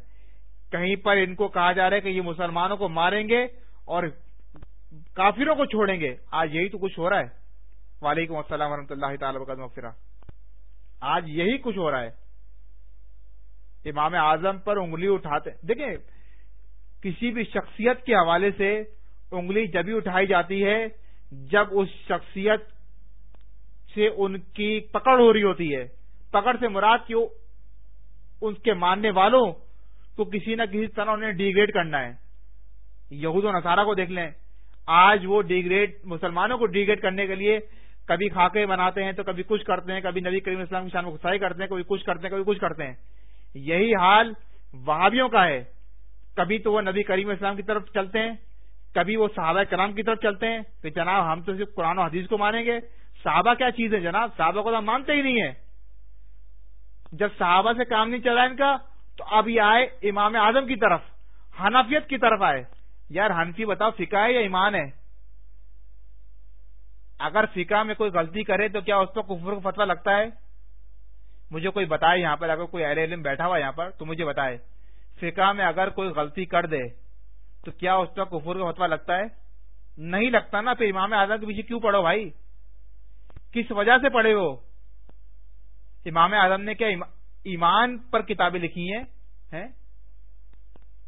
کہیں پر ان کو کہا جا رہا ہے کہ یہ مسلمانوں کو ماریں گے اور کافروں کو چھوڑیں گے۔ آج یہی تو کچھ ہو رہا ہے۔ وعلیکم السلام ورحمۃ اللہ تعالی وبرکاتہ آج یہی کچھ ہو رہا ہے۔ امام اعظم پر انگلی اٹھاتے، دیکھیں کسی بھی شخصیت کے حوالے سے انگلی جبھی اٹھائی جاتی ہے جب اس شخصیت سے ان کی پکڑ ہو رہی ہوتی ہے۔ پکڑ سے مراد کیوں؟ ان کے ماننے والوں کو کسی نہ کسی طرح انہیں ڈیگریڈ کرنا ہے۔ یہود و نصارہ کو دیکھ لیں۔ آج وہ ڈیگریڈ، مسلمانوں کو ڈیگریڈ کرنے کے لیے کبھی خاکے بناتے ہیں تو کبھی کچھ کرتے ہیں، کبھی نبی کریم اسلام کی شان خسائی کرتے ہیں، کبھی کچھ کرتے ہیں، کبھی کچھ کرتے ہیں۔ یہی حال وہابیوں کا ہے۔ کبھی تو وہ نبی کریم اسلام کی طرف چلتے ہیں، کبھی وہ صحابہ کرام کی طرف چلتے ہیں، کہ جناب ہم تو صرف قرآن و حدیث کو مانیں گے۔ صحابہ کیا چیز ہے جناب؟ صحابہ کو تو ہم مانتے ہی نہیں ہے جب صحابہ سے کام نہیں چلا ان کا، تو اب یہ آئے امام اعظم کی طرف، حنفیت کی طرف آئے۔ یار حنفی بتاؤ فکا ہے یا ایمان ہے؟ اگر فقہ میں کوئی غلطی کرے تو کیا اس پر کفر کو فتوا لگتا ہے؟ مجھے کوئی بتائے یہاں پر، اگر کوئی اہل علم بیٹھا ہوا یہاں پر تو مجھے بتائے۔ فقہ میں اگر کوئی غلطی کر دے، تو کیا اس پر کفر کا فتوا لگتا ہے؟ نہیں لگتا نا، پھر امام اعظم کے پیچھے کیوں پڑھو بھائی؟ کس وجہ سے پڑھے ہو؟ امام اعظم نے کیا ایمان پر کتابیں لکھی ہیں؟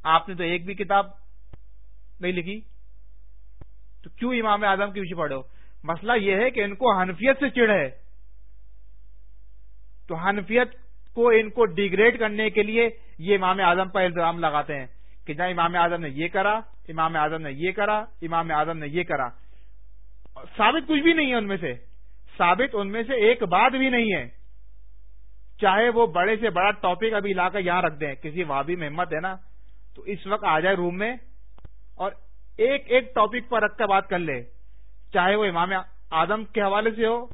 آپ نے تو ایک بھی کتاب نہیں لکھی۔ تو کیوں امام اعظم کے پیچھے پڑھو؟ مسئلہ یہ ہے کہ ان کو حنفیت سے چڑ ہے تو حنفیت کو ان کو ڈیگریڈ کرنے کے لیے یہ امام اعظم پر الزام لگاتے ہیں کہ جہاں امام اعظم نے یہ کرا، امام اعظم نے یہ کرا، امام اعظم نے یہ کرا۔ ثابت کچھ بھی نہیں ہے ان میں سے۔ ثابت ان میں سے ایک بات بھی نہیں ہے۔ چاہے وہ بڑے سے بڑا ٹاپک ابھی لا کر یہاں رکھ دیں، کسی وابی میں ہمت ہے نا، تو اس وقت آ جائے روم میں اور ایک ایک ٹاپک پر رکھ کر بات کر لے۔ چاہے وہ امام آدم کے حوالے سے ہو،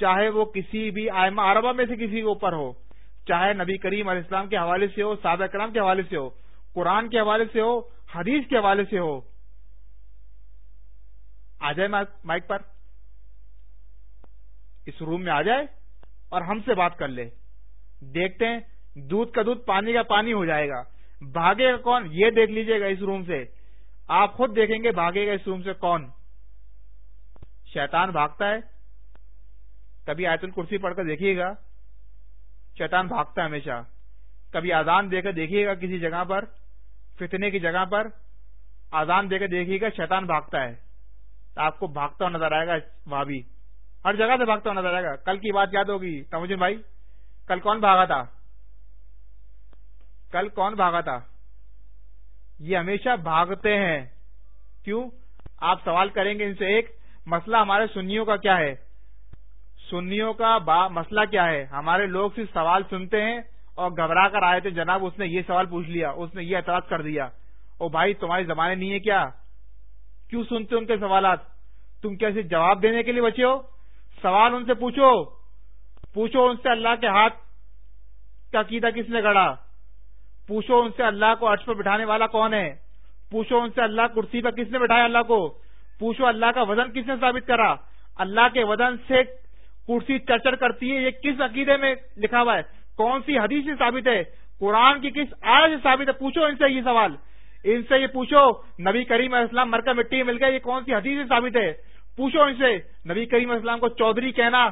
چاہے وہ کسی بھی آئمہ عربہ میں سے کسی کے اوپر ہو۔ چاہے نبی کریم علیہ السلام کے حوالے سے ہو سادہ کرام کے حوالے سے ہو، قرآن کے حوالے سے ہو، حدیث کے حوالے سے ہو۔ آ جائے مائک پر۔ اس روم میں آ جائے اور ہم سے بات کر لے۔ دیکھتے ہیں، دودھ کا دودھ پانی کا پانی ہو جائے گا۔ بھاگے گا کون؟ یہ دیکھ لیجیے گا اس روم سے۔ آپ خود دیکھیں گے، بھاگے گا اس روم سے کون؟ شیطان بھاگتا ہے۔ کبھی آیت الکرسی پڑھ کر دیکھیے گا۔ شیطان بھاگتا ہے ہمیشہ۔ کبھی آزان دے کر دیکھیے گا کسی جگہ پر، فتنے کی جگہ پر آزان دے کر دیکھیے گا شیطان بھاگتا ہے۔ آپ کو بھاگتا ہوا نظر آئے گا وہاں بھی۔ ہر جگہ سے بھاگتا ہوا نظر آئے گا۔ کل کی بات یاد ہوگی۔ تمجن بھائی، کل کون بھاگا تھا؟ کل کون بھاگا تھا؟ یہ ہمیشہ بھاگتے ہیں۔ کیوں؟ آپ سوال کریں گے ان سے ایک، مسئلہ ہمارے سنیوں کا کیا ہے؟ سنیوں کا مسئلہ کیا ہے؟ ہمارے لوگ صرف سوال سنتے ہیں اور گھبرا کر آئے تھے، جناب اس نے یہ سوال پوچھ لیا، اس نے یہ اعتراض کر دیا۔ او بھائی تمہاری زمانے نہیں ہے کیا؟ کیوں سنتے ان کے سوالات؟ تم کیسے جواب دینے کے لیے بچے ہو؟ سوال ان سے پوچھو۔ پوچھو ان سے اللہ کے ہاتھ کا عقیدہ کس نے گڑا پوچھو ان سے اللہ کو عرش پر بٹھانے والا کون ہے؟ پوچھو ان سے اللہ کرسی پر کس نے بٹھایا اللہ کو؟ پوچھو اللہ کا وزن کس نے ثابت کرا؟ اللہ کے وزن سے کرسی چرچر کرتی ہے، یہ کس عقیدے میں لکھا ہوا ہے؟ کون سی حدیث سے ثابت ہے؟ قرآن کی کس آج سے ثابت ہے؟ پوچھو ان سے یہ سوال۔ ان سے یہ پوچھو، نبی کریم علیہ السلام مرکہ مٹی مل گیا یہ کون سی حدیث سے ثابت ہے؟ پوچھو ان سے۔ نبی کریم علیہ السلام کو چودھری کہنا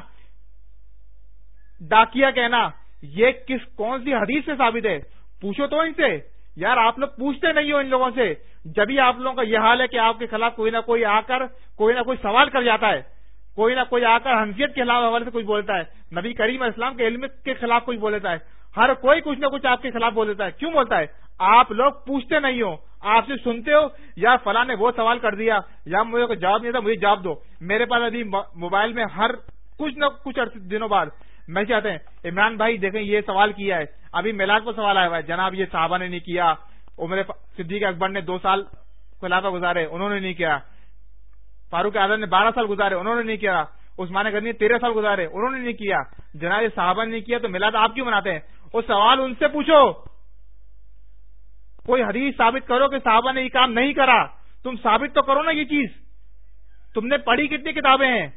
ڈاکیا کہنا، یہ کس کون سی حدیث سے ثابت ہے؟ پوچھو تو ان سے۔ یار، آپ لوگ پوچھتے نہیں ہو ان لوگوں سے۔ جبھی آپ لوگوں کا یہ حال ہے کہ آپ کے خلاف کوئی نہ کوئی آ کر، کوئی نہ کوئی سوال کر جاتا ہے۔ کوئی نہ کوئی آ کر حنفیت کے خلاف حوالے سے کچھ بولتا ہے۔ نبی کریم اسلام کے علم کے خلاف کچھ بول دیتا ہے۔ ہر کوئی کچھ نہ کچھ آپ کے خلاف بول دیتا ہے۔ کیوں بولتا ہے؟ آپ لوگ پوچھتے نہیں ہو۔ آپ سے سنتے ہو یا فلاں نے وہ سوال کر دیا یا مجھے جواب نہیں تھا مجھے جواب دو۔ میرے پاس ابھی موبائل میں ہر کچھ نہ کچھ دنوں بعد میں چاہتے ہیں، عمران بھائی دیکھیں یہ سوال کیا ہے۔ ابھی میلاد کو سوال آیا ہوا ہے۔ جناب یہ صحابہ نے نہیں کیا، عمر صدیق اکبر نے دو سال خلافہ گزارے، انہوں نے نہیں کیا۔ فاروق اعظم نے بارہ سال گزارے، انہوں نے نہیں کیا۔ عثمان غنی نے تیرہ سال گزارے، انہوں نے نہیں کیا۔ جناب یہ صحابہ نے نہیں کیا، تو میلاد آپ کیوں مناتے ہیں؟ وہ سوال ان سے پوچھو۔ کوئی حدیث ثابت کرو کہ صحابہ نے یہ کام نہیں کرا۔ تم ثابت تو کرو نا یہ چیز۔ تم نے پڑھی کتنی کتابیں ہیں؟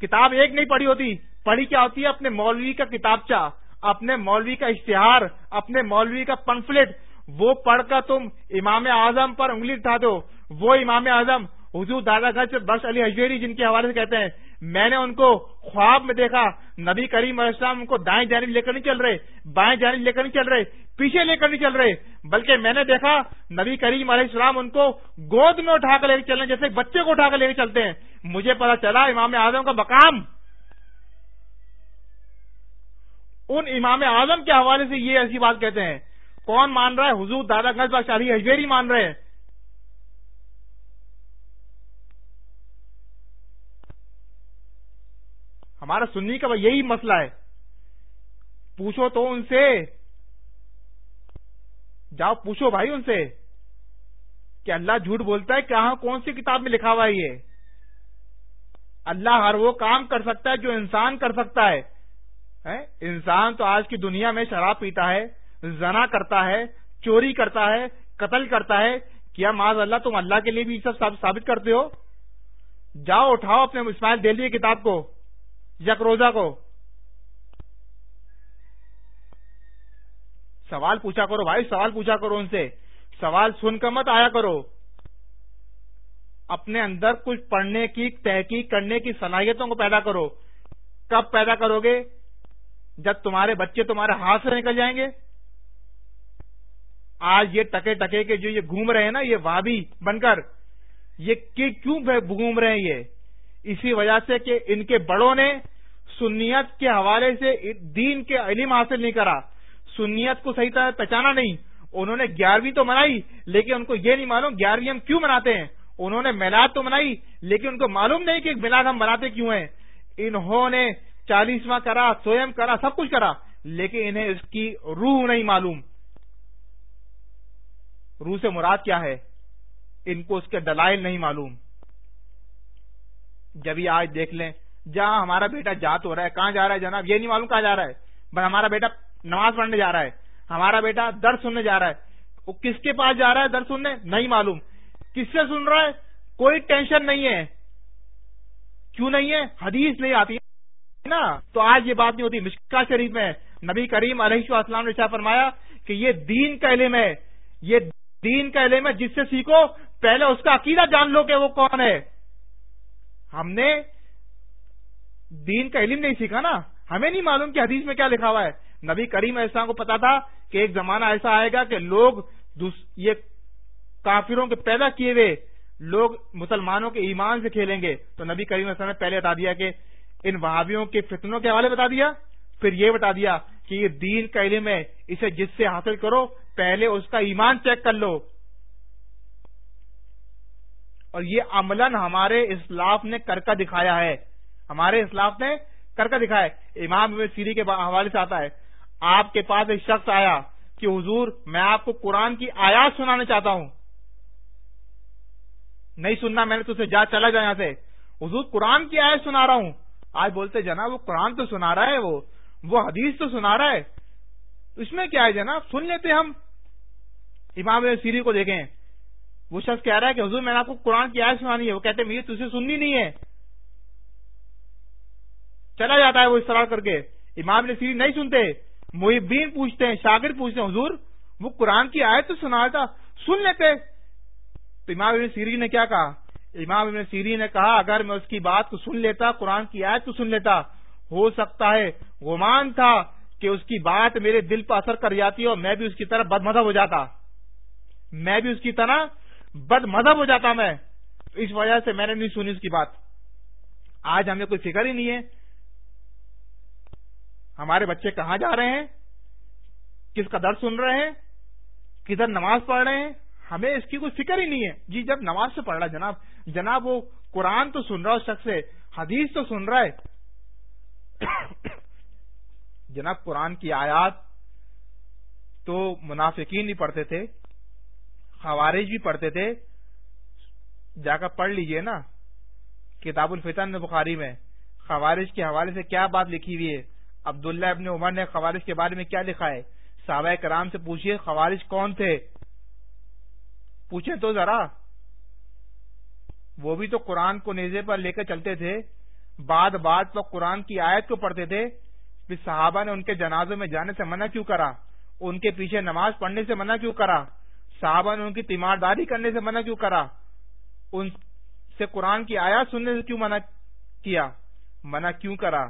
کتاب ایک نہیں پڑھی ہوتی۔ پڑھی کیا ہوتی ہے؟ اپنے مولوی کا کتابچہ، اپنے مولوی کا اشتہار، اپنے مولوی کا پنفلٹ وہ پڑھ کر تم امام اعظم پر انگلی اٹھا دو۔ وہ امام اعظم، حضور دادا گھر بخش علی حجویری جن کے حوالے سے کہتے ہیں، میں نے ان کو خواب میں دیکھا، نبی کریم علیہ السلام ان کو دائیں جانب لے کر نہیں چل رہے، بائیں جانب لے کر نہیں چل رہے، پیچھے لے کر نہیں چل رہے، بلکہ میں نے دیکھا نبی کریم علیہ السلام ان کو گود میں اٹھا کر لے کے چل رہے جیسے بچے کو اٹھا کر لے کے چلتے ہیں۔ مجھے پتا چلا امام اعظم کا مقام۔ ان امام اعظم کے حوالے سے یہ ایسی بات کہتے ہیں کون مان رہا ہے؟ حضور دادا گنج شاہی اجمیری مان رہے ہیں۔ ہمارا سنی کا یہی مسئلہ ہے۔ پوچھو تو ان سے۔ جاؤ پوچھو بھائی ان سے۔ کہ اللہ جھوٹ بولتا ہے، کہاں کون سی کتاب میں لکھا ہوا ہے یہ؟ اللہ ہر وہ کام کر سکتا ہے جو انسان کر سکتا ہے۔ انسان تو آج کی دنیا میں شراب پیتا ہے۔ زنا کرتا ہے، چوری کرتا ہے، قتل کرتا ہے، کیا معاذ اللہ تم اللہ کے لیے بھی سب ثابت کرتے ہو؟ جاؤ، اٹھاؤ اپنے اسماعیل دہلی جی کتاب کو، یک روزہ کو۔ سوال پوچھا کرو بھائی، سوال پوچھا کرو ان سے۔ سوال سن کر مت آیا کرو۔ اپنے اندر کچھ پڑھنے کی، تحقیق کرنے کی صلاحیتوں کو پیدا کرو۔ کب پیدا کرو گے؟ جب تمہارے بچے تمہارے ہاتھ سے نکل جائیں گے؟ آج یہ ٹکے ٹکے کے جو یہ گھوم رہے ہیں نا، یہ وابی بن کر، یہ کیوں گھوم رہے ہیں یہ؟ اسی وجہ سے کہ ان کے بڑوں نے سنیت کے حوالے سے دین کے علم حاصل نہیں کرا۔ سنیت کو صحیح طرح پہچانا نہیں۔ انہوں نے گیارہویں تو منائی، لیکن ان کو یہ نہیں معلوم گیارہویں ہم کیوں مناتے ہیں۔ انہوں نے میلاد تو منائی، لیکن ان کو معلوم نہیں کہ میلاد ہم مناتے کیوں ہیں۔ انہوں نے چالیسواں کرا، سوئم کرا، سب کچھ کرا، لیکن انہیں اس کی روح نہیں معلوم۔ روح سے مراد کیا ہے؟ ان کو اس کے دلائل نہیں معلوم۔ جب یہ آج دیکھ لیں، جہاں ہمارا بیٹا جات ہو رہا ہے، کہاں جا رہا ہے جناب؟ یہ نہیں معلوم کہاں جا رہا ہے۔ بس ہمارا بیٹا نماز پڑھنے جا رہا ہے۔ ہمارا بیٹا درد سننے جا رہا ہے۔ وہ کس کے پاس جا رہا ہے درد سننے؟ نہیں معلوم۔ کس سے سن رہا ہے؟ کوئی ٹینشن نہیں ہے۔ کیوں نہیں ہے؟ حدیث نہیں آتی نا۔ تو آج یہ بات نہیں ہوتی۔ مشکا شریف میں نبی کریم علیہ السلام نے فرمایا کہ یہ دین کا علم ہے۔ یہ دین کا علم ہے، جس سے سیکھو، پہلے اس کا عقیدہ جان لو کہ وہ کون ہے۔ ہم نے دین کا علم نہیں سیکھا نا۔ ہمیں نہیں معلوم کہ حدیث میں کیا لکھا ہوا ہے۔ نبی کریم السلام کو پتا تھا کہ ایک زمانہ ایسا آئے گا کہ لوگ یہ کافروں کے پیدا کیے ہوئے لوگ مسلمانوں کے ایمان سے کھیلیں گے۔ تو نبی کریم السلام نے پہلے بتا دیا کہ ان وہابیوں کے فتنوں کے حوالے بتا دیا، پھر یہ بتا دیا کہ یہ دین کا علم ہے، اسے جس سے حاصل کرو پہلے اس کا ایمان چیک کر لو۔ اور یہ عملاً ہمارے اسلاف نے کر کا دکھایا ہے۔ ہمارے اسلاف نے کر کا دکھایا ہے۔ امام سیری کے حوالے سے آتا ہے۔ آپ کے پاس ایک شخص آیا کہ حضور، میں آپ کو قرآن کی آیات سنانا چاہتا ہوں۔ نہیں سننا، میں نے تجھے جا، چلا جا یہاں سے۔ حضور، قرآن کی آیت سنا رہا ہوں۔ آج بولتے، جناب، وہ قرآن تو سنا رہا ہے، وہ وہ حدیث تو سنا رہا ہے۔ اس میں کیا ہے جناب؟ سن لیتے ہم۔ امام سیری کو دیکھیں۔ وہ شخص کہہ رہا ہے کہ حضور میں نے آپ کو قرآن کی آیت سنانی ہے۔ وہ کہتے ہیں تجھے سننی نہیں ہے۔ چلا جاتا ہے وہ اس طرح کر کے۔ امام نے سیری نہیں سنتے۔ محبین پوچھتے ہیں، شاگرد پوچھتے ہیں، حضور، وہ قرآن کی آیت تو سنا تھا۔ سن لیتے۔ تو امام ابن سیری نے کیا کہا؟ امام ابن سیری نے کہا، اگر میں اس کی بات کو سن لیتا، قرآن کی آیت کو سن لیتا، ہو سکتا ہے، گمان تھا۔ کہ اس کی بات میرے دل پر اثر کر جاتی اور میں بھی اس کی طرح بد مذہب ہو جاتا۔ میں بھی اس کی طرح بد مذہب ہو جاتا میں۔ اس وجہ سے میں نے نہیں سنی اس کی بات۔ آج ہمیں کوئی فکر ہی نہیں ہے۔ ہمارے بچے کہاں جا رہے ہیں؟ کس کا در سن رہے ہیں؟ کدھر نماز پڑھ رہے ہیں؟ ہمیں اس کی کوئی فکر ہی نہیں ہے۔ جی جب نماز سے پڑھ رہا جناب جناب وہ قرآن تو سن رہا اس شخص سے حدیث تو سن رہا ہے۔ جناب قرآن کی آیات تو منافقین نہیں پڑھتے تھے، خوارج بھی پڑھتے تھے۔ جا کر پڑھ لیجیے نا، کتاب الفتن بخاری میں۔ خوارج کے حوالے سے کیا بات لکھی ہوئی ہے؟ عبداللہ ابن عمر نے خوارش کے بارے میں کیا لکھا ہے؟ صحابہ کرام سے پوچھیے خوارش کون تھے؟ پوچھیں تو ذرا۔ وہ بھی تو قرآن کو نیزے پر لے کر چلتے تھے۔ بعد بعد پر قرآن کی آیت کو پڑھتے تھے۔ پھر صحابہ نے ان کے جنازوں میں جانے سے منع کیوں کرا؟ ان کے پیچھے نماز پڑھنے سے منع کیوں کرا؟ صحابہ نے ان کی تیمارداری کرنے سے منع کیوں کرا؟ ان سے قرآن کی آیات سننے سے کیوں منع کیا؟ منع کیوں کرا؟